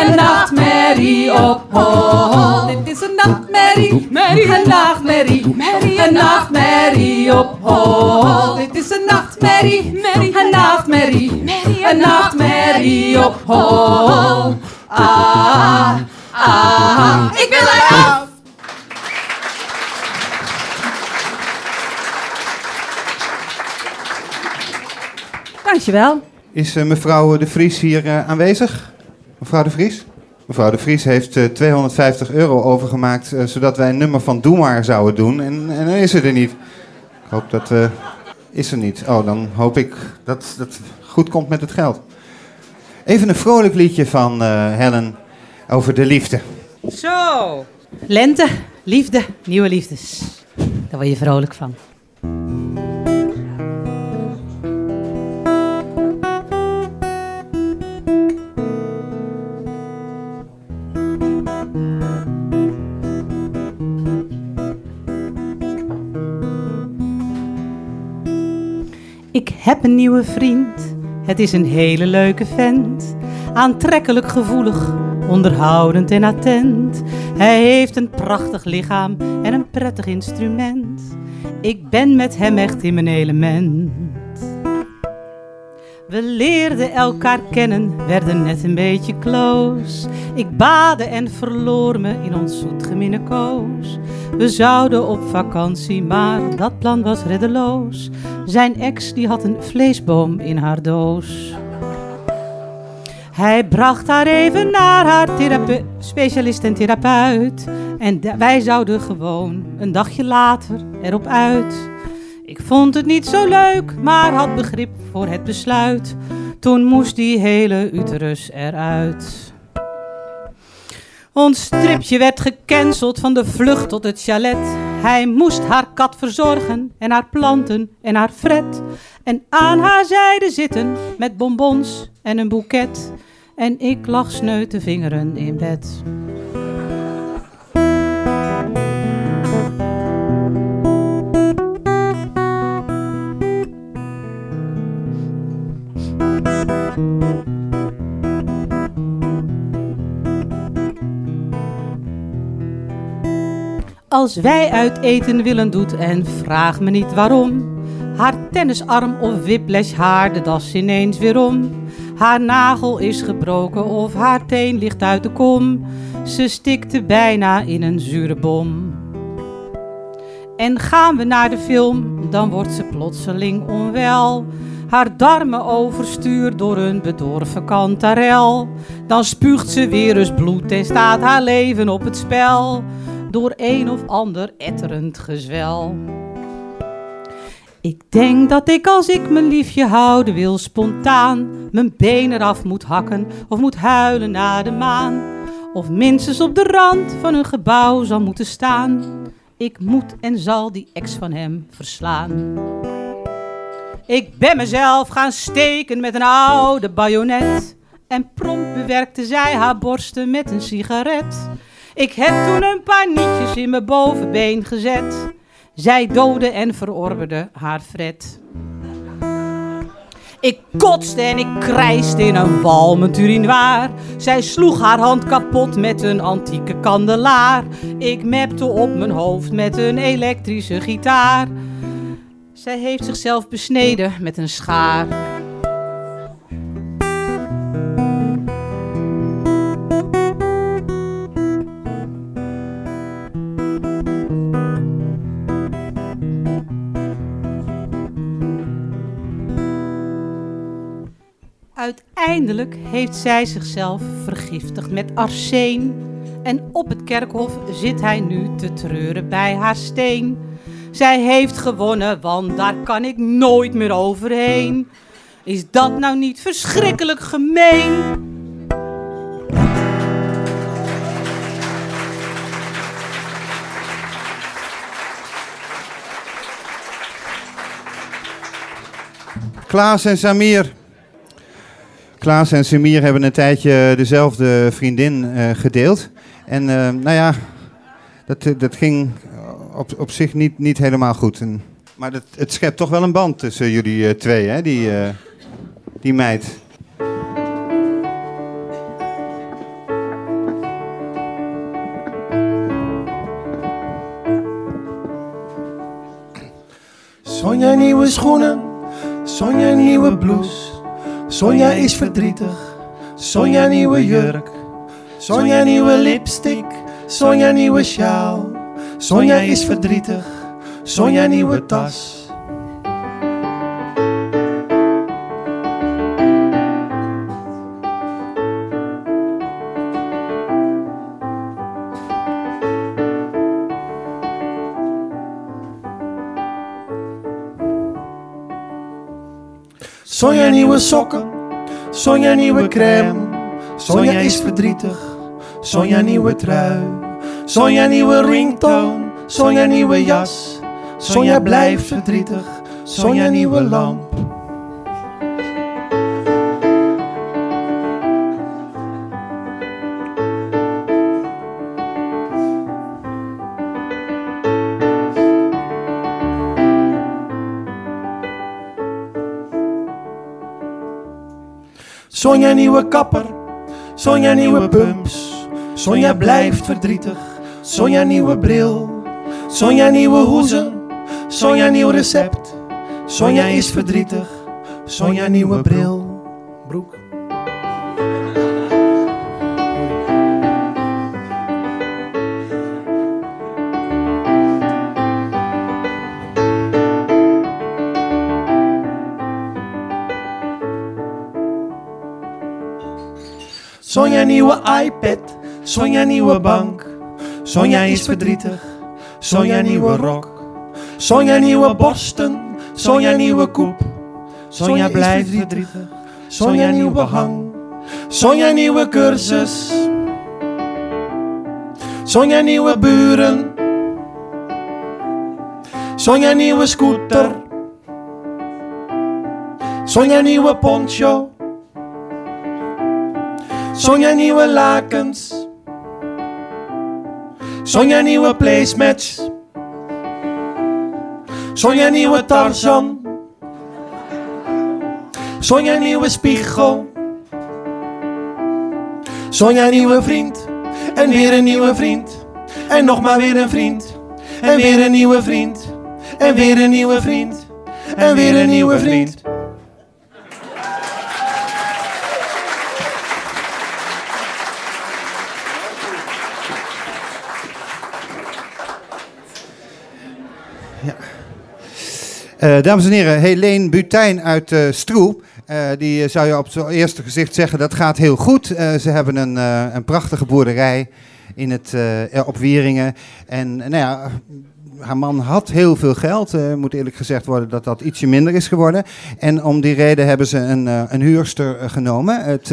een nachtmerrie op hol. Dit is een nachtmerrie, een nachtmerrie, een nachtmerrie op hol. Dit is een nachtmerrie, een nachtmerrie, een nachtmerrie op hol. Ah, ah, ik wil eraf! Dankjewel. Is eh, mevrouw De Vries hier eh, aanwezig? Mevrouw De Vries? Mevrouw De Vries heeft eh, 250 euro overgemaakt, eh, zodat wij een nummer van Doe Maar zouden doen. En, en dan is ze er niet. Ik hoop dat... eh, is er niet. Oh, dan hoop ik dat het goed komt met het geld. Even een vrolijk liedje van eh, Helen over de liefde. Zo. Lente, liefde, nieuwe liefdes. Daar word je vrolijk van. Heb een nieuwe vriend, het is een hele leuke vent. Aantrekkelijk gevoelig, onderhoudend en attent. Hij heeft een prachtig lichaam en een prettig instrument. Ik ben met hem echt in mijn element. We leerden elkaar kennen, werden net een beetje close. Ik baadde en verloor me in ons zoetgemene koos. We zouden op vakantie, maar dat plan was reddeloos. Zijn ex die had een vleesboom in haar doos. Hij bracht haar even naar haar specialist en therapeut. En wij zouden gewoon een dagje later erop uit. Ik vond het niet zo leuk, maar had begrip voor het besluit. Toen moest die hele uterus eruit. Ons tripje werd gecanceld van de vlucht tot het chalet. Hij moest haar kat verzorgen en haar planten en haar fret. En aan haar zijde zitten met bonbons en een boeket. En ik lag sneu te vingeren in bed. Als wij uit eten willen doet en vraag me niet waarom. Haar tennisarm of whiplash haar de das ineens weer om. Haar nagel is gebroken of haar teen ligt uit de kom. Ze stikte bijna in een zure bom. En gaan we naar de film, dan wordt ze plotseling onwel. Haar darmen overstuur door een bedorven kantarel. Dan spuugt ze weer eens bloed en staat haar leven op het spel. Door een of ander etterend gezwel. Ik denk dat ik als ik mijn liefje houden wil spontaan mijn been eraf moet hakken of moet huilen naar de maan. Of minstens op de rand van een gebouw zal moeten staan. Ik moet en zal die ex van hem verslaan. Ik ben mezelf gaan steken met een oude bajonet. En prompt bewerkte zij haar borsten met een sigaret. Ik heb toen een paar nietjes in mijn bovenbeen gezet. Zij doodde en verorberde haar fret. Ik kotste en ik krijste in een walmend urinoir. Zij sloeg haar hand kapot met een antieke kandelaar. Ik mepte op mijn hoofd met een elektrische gitaar. Zij heeft zichzelf besneden met een schaar. Uiteindelijk heeft zij zichzelf vergiftigd met arsen. En op het kerkhof zit hij nu te treuren bij haar steen. Zij heeft gewonnen, want daar kan ik nooit meer overheen. Is dat nou niet verschrikkelijk gemeen? Klaas en Samir. Klaas en Samir hebben een tijdje dezelfde vriendin eh, gedeeld. En eh, nou ja, dat, eh, dat ging op, op zich niet, niet helemaal goed. Maar dat, het schept toch wel een band tussen jullie eh, twee, hè, die, eh, die meid. Sonja nieuwe schoenen, Sonja nieuwe blouse. Sonja is verdrietig, Sonja nieuwe jurk. Sonja nieuwe lipstick, Sonja nieuwe sjaal. Sonja is verdrietig, Sonja nieuwe tas. Sonja nieuwe sokken, Sonja nieuwe crème. Sonja is verdrietig, Sonja nieuwe trui. Sonja nieuwe ringtone, Sonja nieuwe jas. Sonja blijft verdrietig, Sonja nieuwe lamp. Sonja nieuwe kapper, Sonja nieuwe pumps. Sonja blijft verdrietig, Sonja nieuwe bril. Sonja nieuwe hoezen, Sonja nieuw recept. Sonja is verdrietig, Sonja nieuwe bril. Broek. Sonja nieuwe iPad, Sonja nieuwe bank. Sonja is verdrietig, Sonja nieuwe rok. Sonja nieuwe borsten, Sonja nieuwe koep. Sonja blijft verdrietig, Sonja nieuw behang. Sonja nieuwe cursus. Sonja nieuwe buren. Sonja nieuwe scooter. Sonja nieuwe poncho. Sonja nieuwe lakens. Sonja nieuwe placematch. Sonja nieuwe Tarzan. Sonja nieuwe spiegel. Sonja nieuwe vriend. En weer een nieuwe vriend. En nog maar weer een vriend. En weer een nieuwe vriend. En weer een nieuwe vriend. En weer een nieuwe vriend. Eh, dames en heren, Helene Butijn uit eh Stroe. Eh, die zou je op het eerste gezicht zeggen, dat gaat heel goed. Ze hebben een, een prachtige boerderij in het, op Wieringen. En nou ja, haar man had heel veel geld. Moet eerlijk gezegd worden dat dat ietsje minder is geworden. En om die reden hebben ze een, een huurster genomen. Het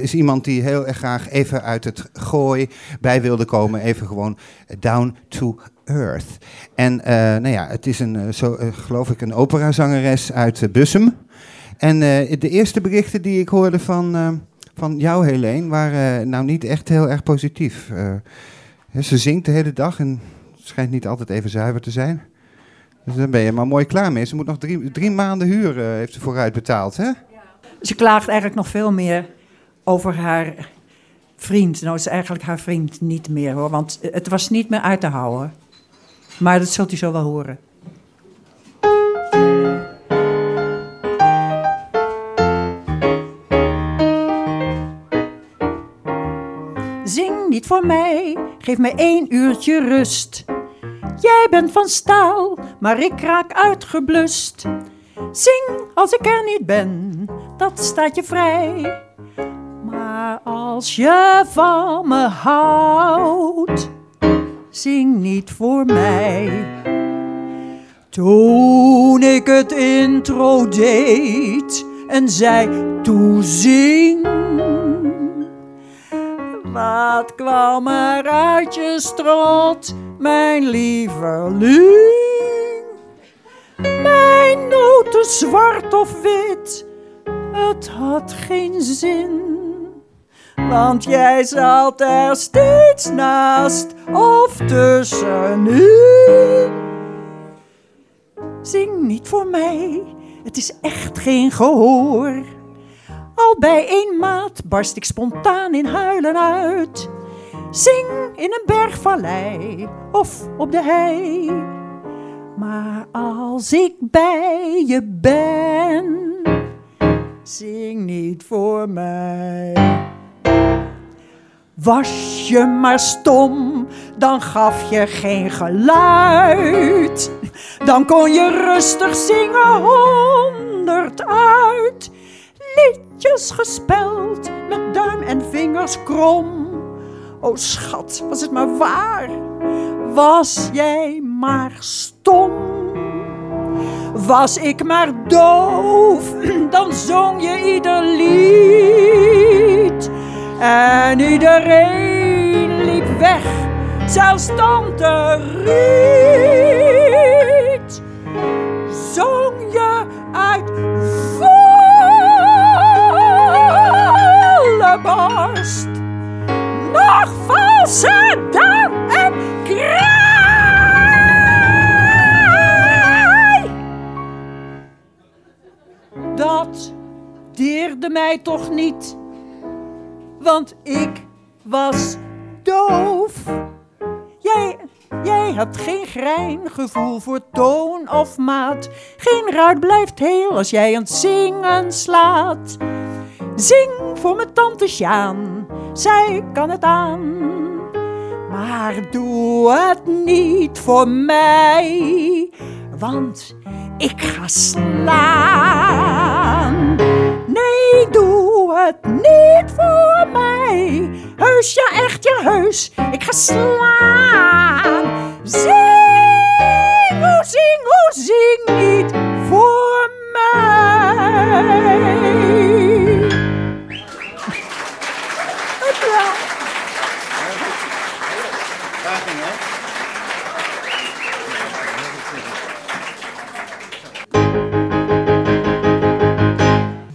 is iemand die heel erg graag even uit het gooi bij wilde komen. Even gewoon down to earth. En eh, nou ja, het is een, eh, zo, eh, geloof ik, een operazangeres uit Bussum. En de eerste berichten die ik hoorde van, van jou, Helene, waren nou niet echt heel erg positief. Ze zingt de hele dag en schijnt niet altijd even zuiver te zijn. Dus daar ben je maar mooi klaar mee. Ze moet nog drie, drie maanden huur heeft ze vooruit betaald, hè? Ze klaagt eigenlijk nog veel meer over haar vriend. Nou, is eigenlijk haar vriend niet meer hoor, want het was niet meer uit te houden. Maar dat zult u zo wel horen. Zing niet voor mij, geef mij één uurtje rust. Jij bent van staal, maar ik raak uitgeblust. Zing als ik er niet ben, dat staat je vrij. Maar als je van me houdt, zing niet voor mij. Toen ik het intro deed en zei toezing. Wat kwam er uit je strot, mijn lieveling? Mijn noten zwart of wit, het had geen zin. Want jij zat er steeds naast of tussenin. Zing niet voor mij, het is echt geen gehoor. Al bij een maat barst ik spontaan in huilen uit. Zing in een bergvallei of op de hei. Maar als ik bij je ben, zing niet voor mij. Was je maar stom, dan gaf je geen geluid. Dan kon je rustig zingen honderd uit. Liedjes gespeld met duim en vingers krom. O schat, was het maar waar? Was jij maar stom? Was ik maar doof, dan zong je ieder lied. En iedereen liep weg, zelfs tante Riet. Zong je uit volle borst, nog valser dan een kraai. Dat deerde mij toch niet want ik was doof. Jij, jij hebt geen greingevoel voor toon of maat. Geen ruit blijft heel als jij aan het zingen slaat. Zing voor mijn tante Sjaan, zij kan het aan. Maar doe het niet voor mij, want ik ga slaan. Nee, doe het niet voor mij. Heus, ja, echt, ja, heus. Ik ga slaan. Zing, oh, zing, oh, zing niet voor mij.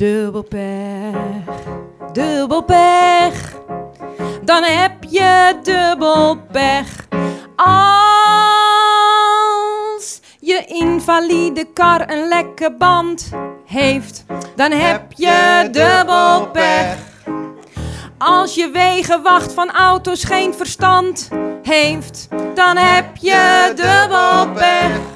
Dubbel pech, dubbel pech. Dan heb je dubbel pech. Als je invalide kar een lekke band heeft, dan heb je dubbel pech. Als je wegenwacht van auto's geen verstand heeft, dan heb je dubbel pech.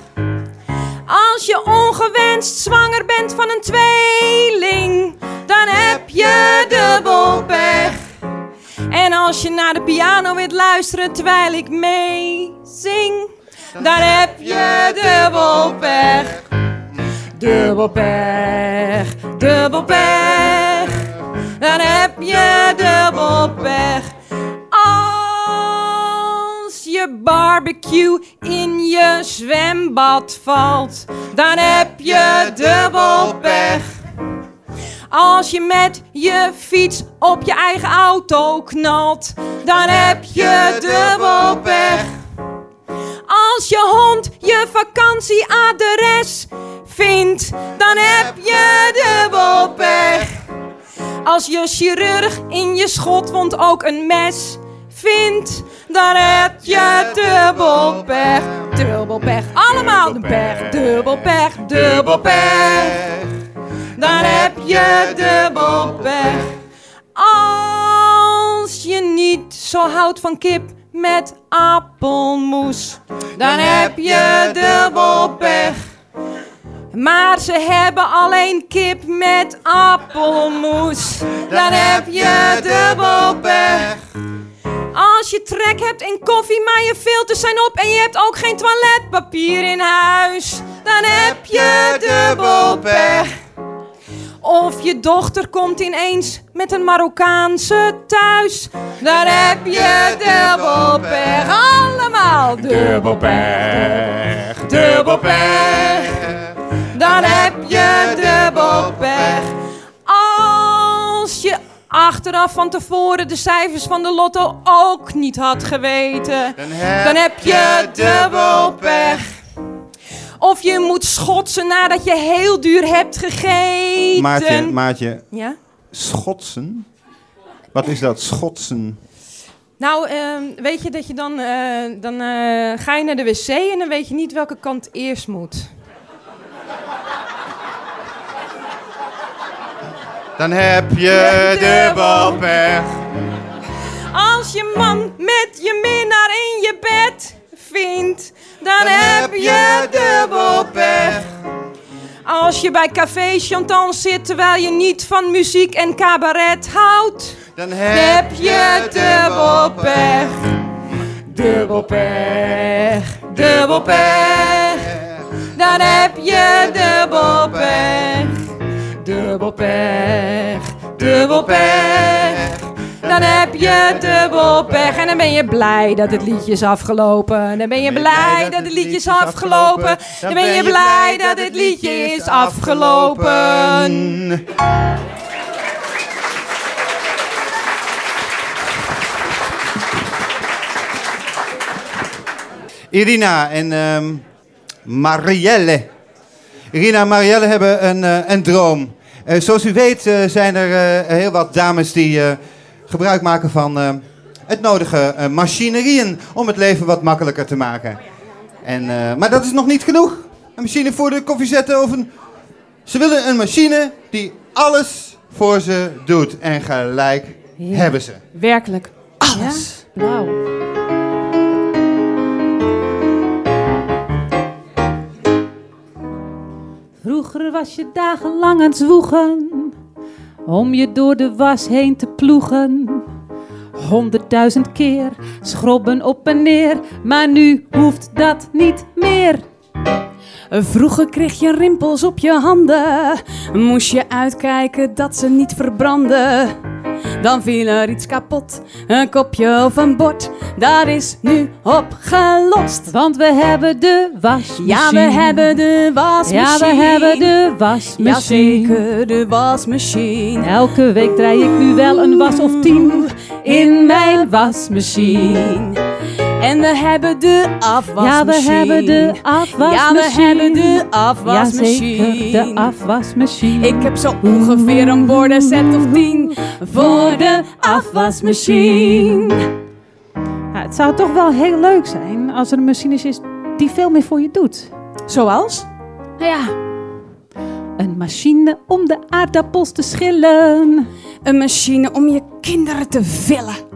Als je ongewenst zwanger bent van een tweeling, dan heb je dubbel pech. En als je naar de piano wilt luisteren terwijl ik meezing, dan heb je dubbel pech. Dubbel pech, dubbel pech, dan heb je dubbel pech. Je barbecue in je zwembad valt, dan heb je dubbel pech. Als je met je fiets op je eigen auto knalt, dan heb je dubbel pech. Als je hond je vakantieadres vindt, dan heb je dubbel pech. Als je chirurg in je schotwond ook een mes vindt, dan heb je dubbel pech. Dubbel pech, allemaal de pech. Dubbel pech, dubbel pech. Dan heb je dubbel pech. Als je niet zo houdt van kip met appelmoes, dan heb je dubbel pech. Maar ze hebben alleen kip met appelmoes. Dan heb je dubbel pech. Als je trek hebt in koffie, maar je filters zijn op en je hebt ook geen toiletpapier in huis, dan heb je dubbel pech. Of je dochter komt ineens met een Marokkaanse thuis, dan heb je dubbel pech. Allemaal dubbel pech, dubbel pech. Dan heb je dubbel pech. Achteraf van tevoren de cijfers van de lotto ook niet had geweten, dan heb je dubbel pech. Of je moet schotsen nadat je heel duur hebt gegeten. Maatje, Maatje. Ja? Schotsen? Wat is dat, schotsen? Nou, ehm, weet je dat je dan, eh, dan eh, ga je naar de wc en dan weet je niet welke kant eerst moet. Dan heb je dubbel pech. Als je man met je minnaar in je bed vindt, dan, heb je dubbel pech. Als je bij Café Chantan zit terwijl je niet van muziek en cabaret houdt, dan heb je dubbel pech. Dubbel pech, dubbel pech. Dan heb je dubbel pech. Dubbel pech, dubbel pech. Dan heb je dubbel pech en dan ben je blij dat het liedje is afgelopen. Dan ben je blij dat het liedje is afgelopen. Dan ben je blij dat het liedje is afgelopen. Irina en ehm, Marielle. Irina en Marielle hebben een, eh, een droom. Eh, zoals u weet eh, zijn er eh, heel wat dames die gebruik maken van het nodige machinerieën om het leven wat makkelijker te maken. En, maar dat is nog niet genoeg. Een machine voor de koffie zetten of een... Ze willen een machine die alles voor ze doet. En gelijk hebben ze. Werkelijk alles. Blauw. Vroeger was je dagenlang aan het zwoegen om je door de was heen te ploegen. Honderdduizend keer schrobben op en neer, maar nu hoeft dat niet meer. Vroeger kreeg je rimpels op je handen, moest je uitkijken dat ze niet verbranden. Dan viel er iets kapot, een kopje of een bord, dat is nu opgelost. Want we hebben de wasmachine. Ja, we hebben de wasmachine. Ja, we hebben de wasmachine. Jazeker, de wasmachine. Elke week draai ik nu wel een was of tien in mijn wasmachine. En we hebben de afwasmachine. Ja, we hebben de afwasmachine. Ja, we hebben de afwasmachine. Jazeker, de afwasmachine. Ik heb zo ongeveer een bordenset of tien voor de afwasmachine. Ja, het zou toch wel heel leuk zijn als er een machine is die veel meer voor je doet. Zoals? Nou ja, een machine om de aardappels te schillen. Een machine om je kinderen te villen.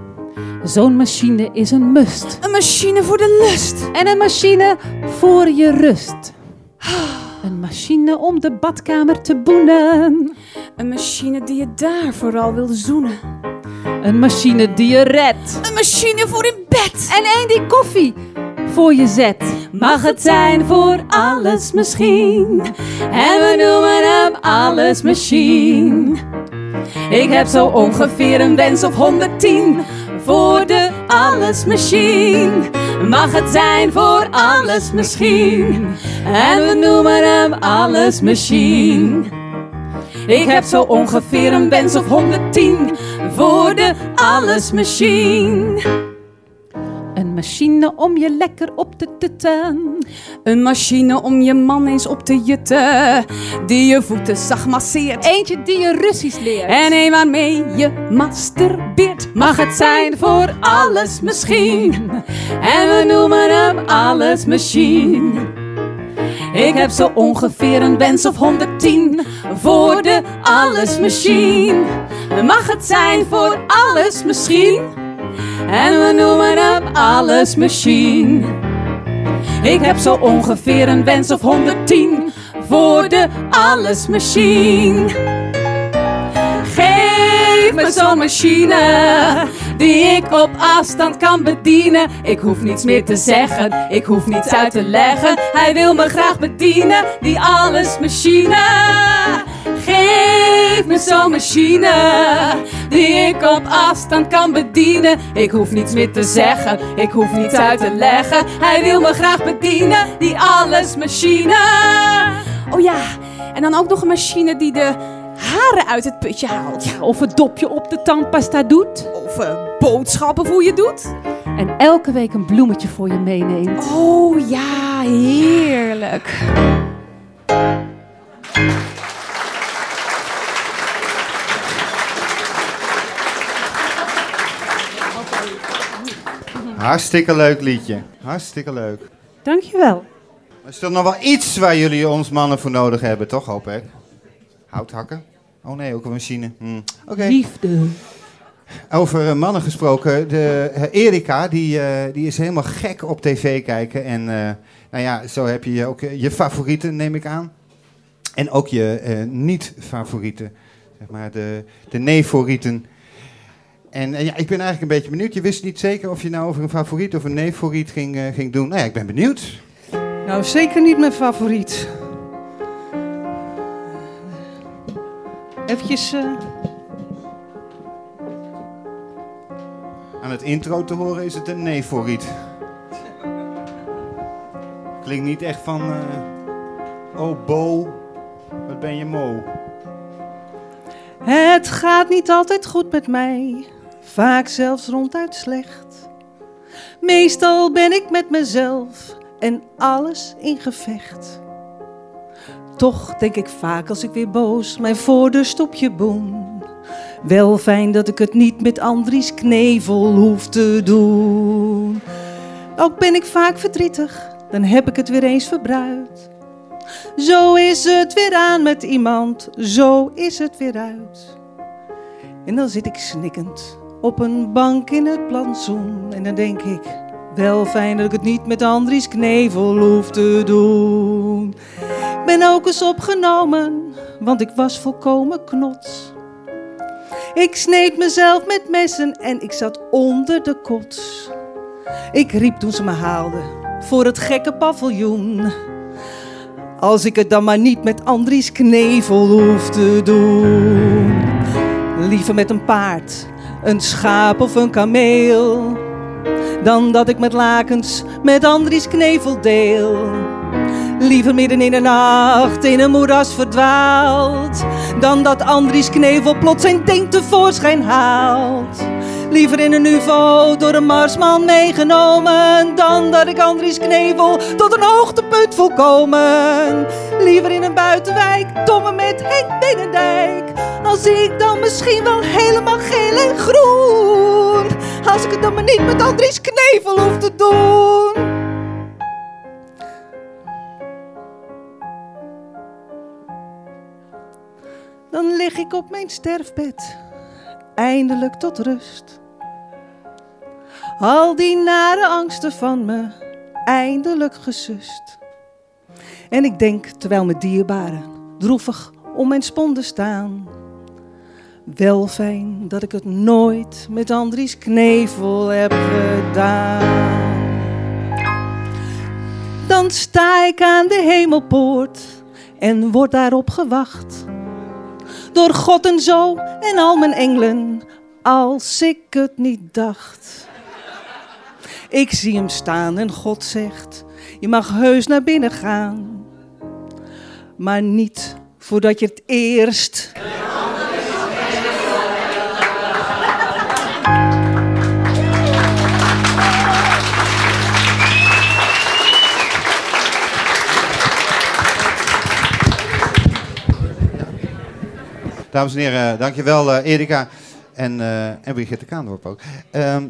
Zo'n machine is een must. Een machine voor de lust. En een machine voor je rust. Een machine om de badkamer te boenen. Een machine die je daar vooral wil zoenen. Een machine die je redt. Een machine voor in bed. En één die koffie voor je zet. Mag het zijn voor alles misschien. En we noemen hem alles machine. Ik heb zo ongeveer een wens of 110 voor de alles machine. Mag het zijn voor alles misschien. En we noemen hem alles machine. Ik heb zo ongeveer een wens of 110 voor de alles machine. Een machine om je lekker op te tutten. Een machine om je man eens op te jutten. Die je voeten zacht masseert. Eentje die je Russisch leert. En een waarmee je masturbeert. Mag het zijn voor alles misschien. En we noemen hem alles machine. Ik heb zo ongeveer een wens of 110 voor de alles machine. Mag het zijn voor alles misschien? En we noemen hem alles machine. Ik heb zo ongeveer een wens of 110 voor de alles machine. Geef me zo'n machine die ik op afstand kan bedienen. Ik hoef niets meer te zeggen, ik hoef niets uit te leggen. Hij wil me graag bedienen, die alles machine. Geef me zo'n machine die ik op afstand kan bedienen. Ik hoef niets meer te zeggen, ik hoef niets uit te leggen. Hij wil me graag bedienen, die alles machine. Oh ja, en dan ook nog een machine die de haren uit het putje haalt. Ja, of het dopje op de tandpasta doet. Of eh, boodschappen voor je doet. En elke week een bloemetje voor je meeneemt. Oh ja, heerlijk. Hartstikke leuk liedje. Hartstikke leuk. Dankjewel. Er is toch nog wel iets waar jullie ons mannen voor nodig hebben, toch, hoop ik? Hout hakken? Oh nee, ook een machine. Hm. Oké. Liefde. Over mannen gesproken, de, eh, Erika die, eh, die is helemaal gek op tv kijken. En eh, nou ja, zo heb je ook je favorieten, neem ik aan. En ook je niet-favorieten, zeg maar de, de nee-favorieten. En ja, ik ben eigenlijk een beetje benieuwd. Je wist niet zeker of je nou over een favoriet of een nee-favoriet ging, ging doen. Nou ja, ik ben benieuwd. Nou, zeker niet mijn favoriet. Eventjes... Aan het intro te horen is het een nee-favoriet. Klinkt niet echt van... eh, oh, Bo, wat ben je mo. Het gaat niet altijd goed met mij, vaak zelfs ronduit slecht. Meestal ben ik met mezelf en alles in gevecht. Toch denk ik vaak als ik weer boos mijn voordeurstopje boem. Wel fijn dat ik het niet met Andries Knevel hoef te doen. Ook ben ik vaak verdrietig, dan heb ik het weer eens verbruikt. Zo is het weer aan met iemand, zo is het weer uit. En dan zit ik snikkend op een bank in het plantsoen. En dan denk ik, wel fijn dat ik het niet met Andries Knevel hoef te doen. Ik ben ook eens opgenomen, want ik was volkomen knots. Ik sneed mezelf met messen en ik zat onder de kots. Ik riep toen ze me haalden voor het gekke paviljoen. Als ik het dan maar niet met Andries Knevel hoef te doen. Liever met een paard, een schaap of een kameel. Dan dat ik met lakens met Andries Knevel deel. Liever midden in de nacht in een moeras verdwaald. Dan dat Andries Knevel plots zijn ding tevoorschijn haalt. Liever in een UFO door een Marsman meegenomen. Dan dat ik Andries Knevel tot een hoogtepunt volkomen. Liever in een buitenwijk, domme met Henk Benendijk. Al zie ik dan misschien wel helemaal geel en groen. Als ik het dan maar niet met Andries Knevel hoef te doen. Dan lig ik op mijn sterfbed, eindelijk tot rust. Al die nare angsten van me, eindelijk gesust. En ik denk, terwijl mijn dierbaren droevig om mijn sponden staan. Wel fijn dat ik het nooit met Andries Knevel heb gedaan. Dan sta ik aan de hemelpoort en word daarop gewacht. Door God en zo en al mijn engelen, als ik het niet dacht. Ik zie hem staan en God zegt: Je mag heus naar binnen gaan. Maar niet voordat je het eerst. Dames en heren, dankjewel eh Erika en, eh en Brigitte Kaandorp ook. Ehm,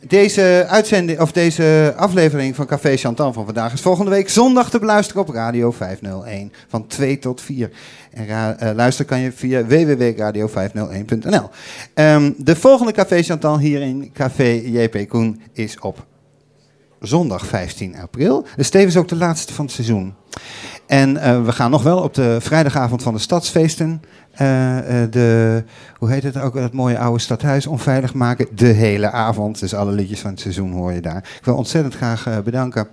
deze, uitzending, of deze aflevering van Café Chantal van vandaag is volgende week zondag te beluisteren op Radio 501 van 2 tot 4. En eh, luisteren kan je via www.radio501.nl. Ehm, de volgende Café Chantal hier in Café JP Koen is op zondag 15 april. Dus tevens ook de laatste van het seizoen. En eh, we gaan nog wel op de vrijdagavond van de stadsfeesten. eh, eh, de, hoe heet het ook, het mooie oude stadhuis onveilig maken. De hele avond. Dus alle liedjes van het seizoen hoor je daar. Ik wil ontzettend graag bedanken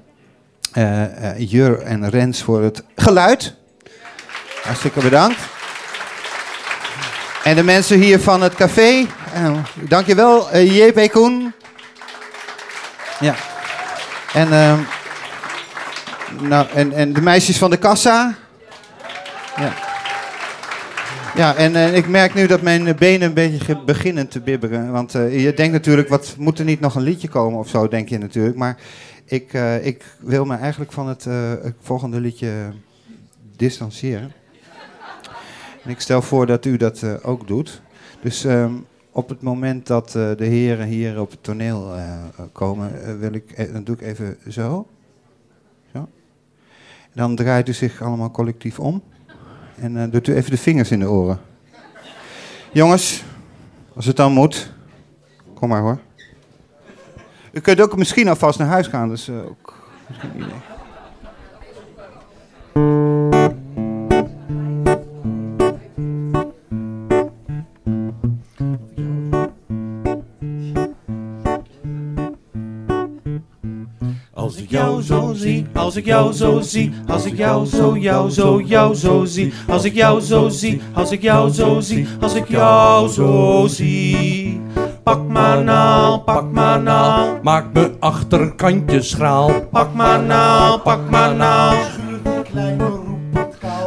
Jur en Rens voor het geluid. Hartstikke bedankt. En de mensen hier van het café. Dankjewel, JP Koen. Ja. En, ehm, nou, en, en de meisjes van de kassa. Ja. Ja, en eh, ik merk nu dat mijn benen een beetje beginnen te bibberen. Want eh, je denkt natuurlijk, wat moet er niet nog een liedje komen of zo, denk je natuurlijk. Maar ik, eh, ik wil me eigenlijk van het, eh, het volgende liedje distancieren. En ik stel voor dat u dat ook doet. Dus ehm, op het moment dat de heren hier op het toneel komen, wil ik, eh, dan doe ik even. Zo. Dan draait u zich allemaal collectief om. En eh, doet u even de vingers in de oren. Jongens, als het dan moet, kom maar hoor. U kunt ook misschien alvast naar huis gaan, dus eh, ook misschien een als ik jou zo zie, als ik jou zo, jou zo, jou zo zie, als ik jou zo zie, als ik jou zo zie, als ik jou zo zie. Pak maar naal, pak maar naal, Maak me achterkantje schraal. pak maar naal, pak maar naal.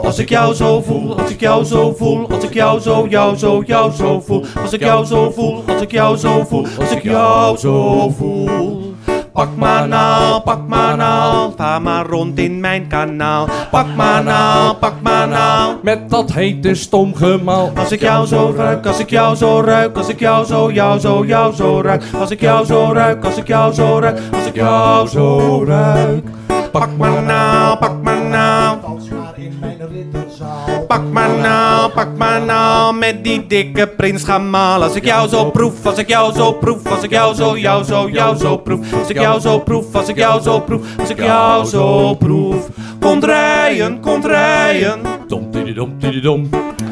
Als ik jou zo voel, als ik jou zo voel, als ik jou zo, jou zo, jou zo voel, als ik jou zo voel, als ik jou zo voel, als ik jou zo voel. Pak maar naal, pak maar naal, vaar maar rond in mijn kanaal. Pak maar naal, pak maar naal. Met dat hete stomgemaal. Als ik jou zo ruik, als ik jou zo ruik, als ik jou zo, jou zo, jou zo ruik. Als ik jou zo ruik, als ik jou zo ruik, als ik jou zo ruik. Pak maar naal, pak maar naal. Pak maar naal, pak maar naal, met die dikke prins ga malen. Als ik jou zo proef, als ik jou zo proef, als ik jou zo, jou zo, jou zo proef. Als ik jou zo proef, als ik jou zo proef, als ik jou zo proef. Komt rijden, komt rijden. Dom tididom tididom.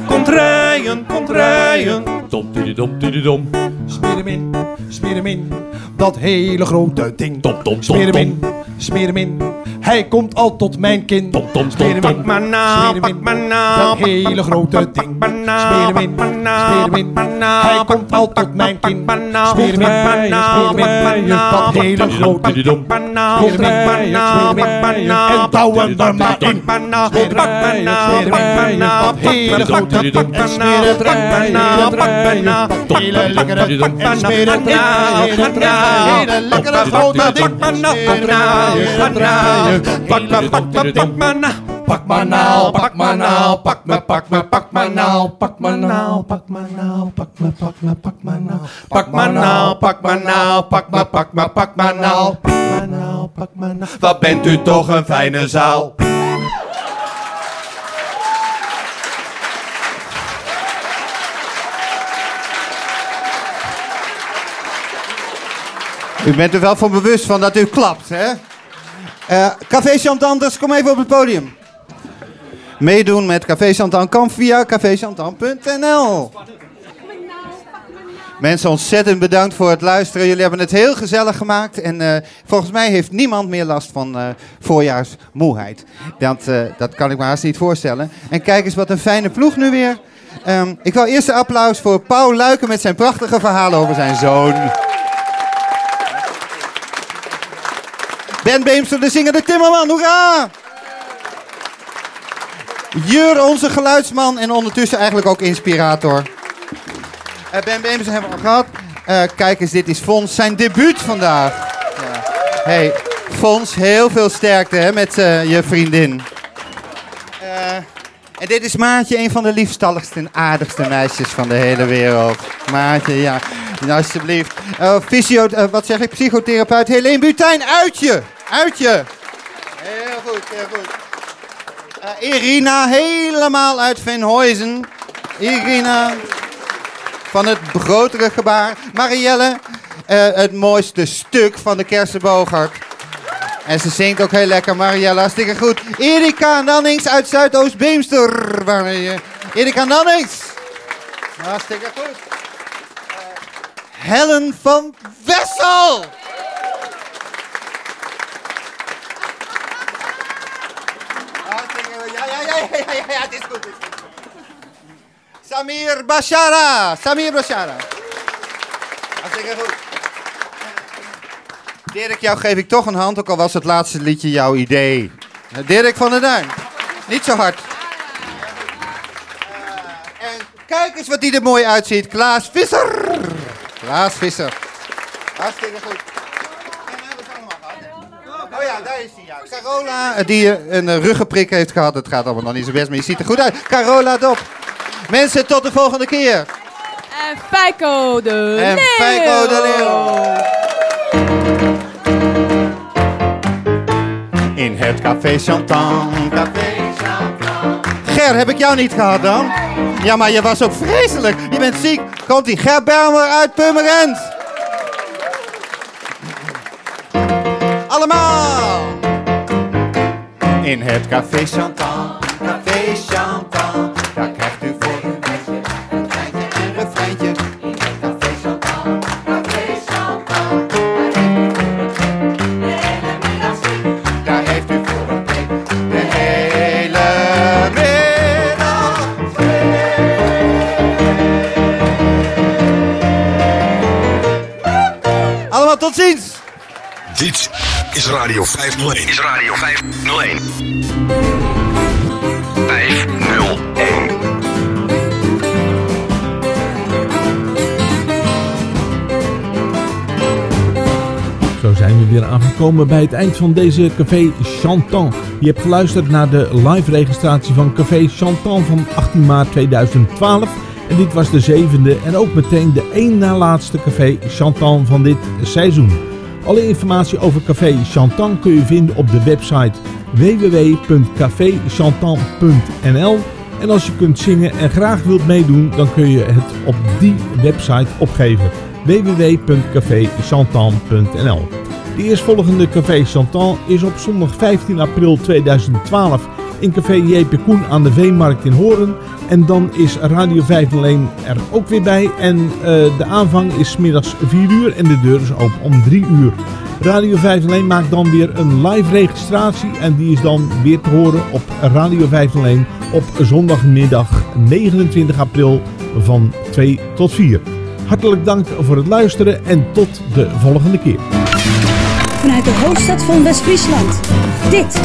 Komt rijden, komt rijden. Dom tididom tididom. Smeer hem in, smeer hem in. Dat hele grote ding. Dom dom Smeer hem dom in, smeer hem in. Hij komt al tot mijn kin. Dom dom Smeer hem dom in, maar na, pak maar na. Dat hele grote ding. Smeer hem in, smeer hem in. Hij komt al tot mijn kin. Hem in. Dat hele grote ding. Smeer hem in, smeer hem in. En douw hem er maar in. Smeer hem in, smeer hem in. Dat hele grote ding. En smeer het het rijden. Dat hele lekkere ding. En smeer het rijden, het rijden. Hele lekkere grote ding. Smeer het rijden, het Pak maar, pak maar, pak maar na. Pak maar naal, pak maar naal, pak me, pak me, pak maar naal, pak maar naal, pak maar naal, pak me, pak me, pak maar naal. Pak maar naal, pak maar naal, pak me, pak me, pak maar naal. Pak maar naal, pak naal. Wat bent u toch een fijne zaal. U bent er wel van bewust van dat u klapt, hè? Eh, Café Chantanters, kom even op het podium. Meedoen met Café Chantan kan via caféchantan.nl. Mensen, ontzettend bedankt voor het luisteren. Jullie hebben het heel gezellig gemaakt. En eh, volgens mij heeft niemand meer last van eh, voorjaarsmoeheid. Dat, dat kan ik me haast niet voorstellen. En kijk eens wat een fijne ploeg nu weer. Ehm, ik wil eerst een applaus voor Paul Luiken met zijn prachtige verhalen over zijn zoon. Ben Beemster, de zingende timmerman, hoera! Jur, onze geluidsman en ondertussen eigenlijk ook inspirator. Eh, ben Beemster hebben we al gehad. Eh, kijk eens, dit is Fons, zijn debuut vandaag. Ja. Hey, Fons, heel veel sterkte hè, met eh, je vriendin. En dit is Maartje, een van de liefstalligste en aardigste meisjes van de hele wereld. Maartje, ja, nou, alsjeblieft. Eh, wat zeg ik, psychotherapeut Helene Butijn, uitje, uitje. Heel goed, heel goed. Eh, Irina, helemaal uit Venhuizen. Irina, van het grotere gebaar. Marielle, eh, het mooiste stuk van de Kersenbogart. En ze zingt ook heel lekker, Marielle, hartstikke goed. Erika Nannings uit Zuidoost-Beemster. Waar ben je? Erika Nannings. Hartstikke goed. Eh, Helen van Wessel. Hartstikke goed. Ja, ja, ja. Het is goed. Samir Bashara. Samir Bashara. Hartstikke goed. Dirk, jou geef ik toch een hand, ook al was het laatste liedje jouw idee. Eh, Dirk van der Duin. Niet zo hard. Eh, en kijk eens wat die er mooi uitziet. Klaas Visser. Klaas Visser. Hartstikke goed. Oh ja, daar is hij. Ja. Carola, eh, die eh, een eh, ruggenprik heeft gehad. Het gaat allemaal nog niet zo best, maar je ziet er goed uit. Carola Dop. Mensen, tot de volgende keer. En Feiko de En Leeuw. Feiko de Leeuw. In het café Chantan. Café Chantan. Ger, heb ik jou niet gehad dan? Ja, maar je was ook vreselijk. Je bent ziek. Komt die Ger Belmer uit Purmerend. Allemaal. In het café Chantan. Café Chantan. Daar krijgt u voor uw wijntje een treintje en een refreintje. In het café Chantan. Café Chantan. Daar heeft u voor een prik de hele middag Allemaal tot ziens! Dit is Radio 501. Is Radio 501. 501. Zo zijn we weer aangekomen bij het eind van deze Café Chantan. Je hebt geluisterd naar de live registratie van Café Chantan van 18 maart 2012. En dit was de zevende en ook meteen de één na laatste Café Chantan van dit seizoen. Alle informatie over Café Chantan kun je vinden op de website www.caféchantan.nl En als je kunt zingen en graag wilt meedoen, dan kun je het op die website opgeven. www.caféchantan.nl De eerstvolgende Café Chantan is op zondag 15 april 2012 in Café JP Koen aan de Veemarkt in Hoorn. En dan is Radio 501 er ook weer bij. En eh, de aanvang is middags 4 uur en de deur is open om 3 uur. Radio 501 maakt dan weer een live registratie. En die is dan weer te horen op Radio 501 op zondagmiddag 29 april van 2 tot 4. Hartelijk dank voor het luisteren en tot de volgende keer. Vanuit de hoofdstad van West-Friesland. Dit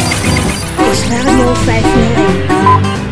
is Radio 501.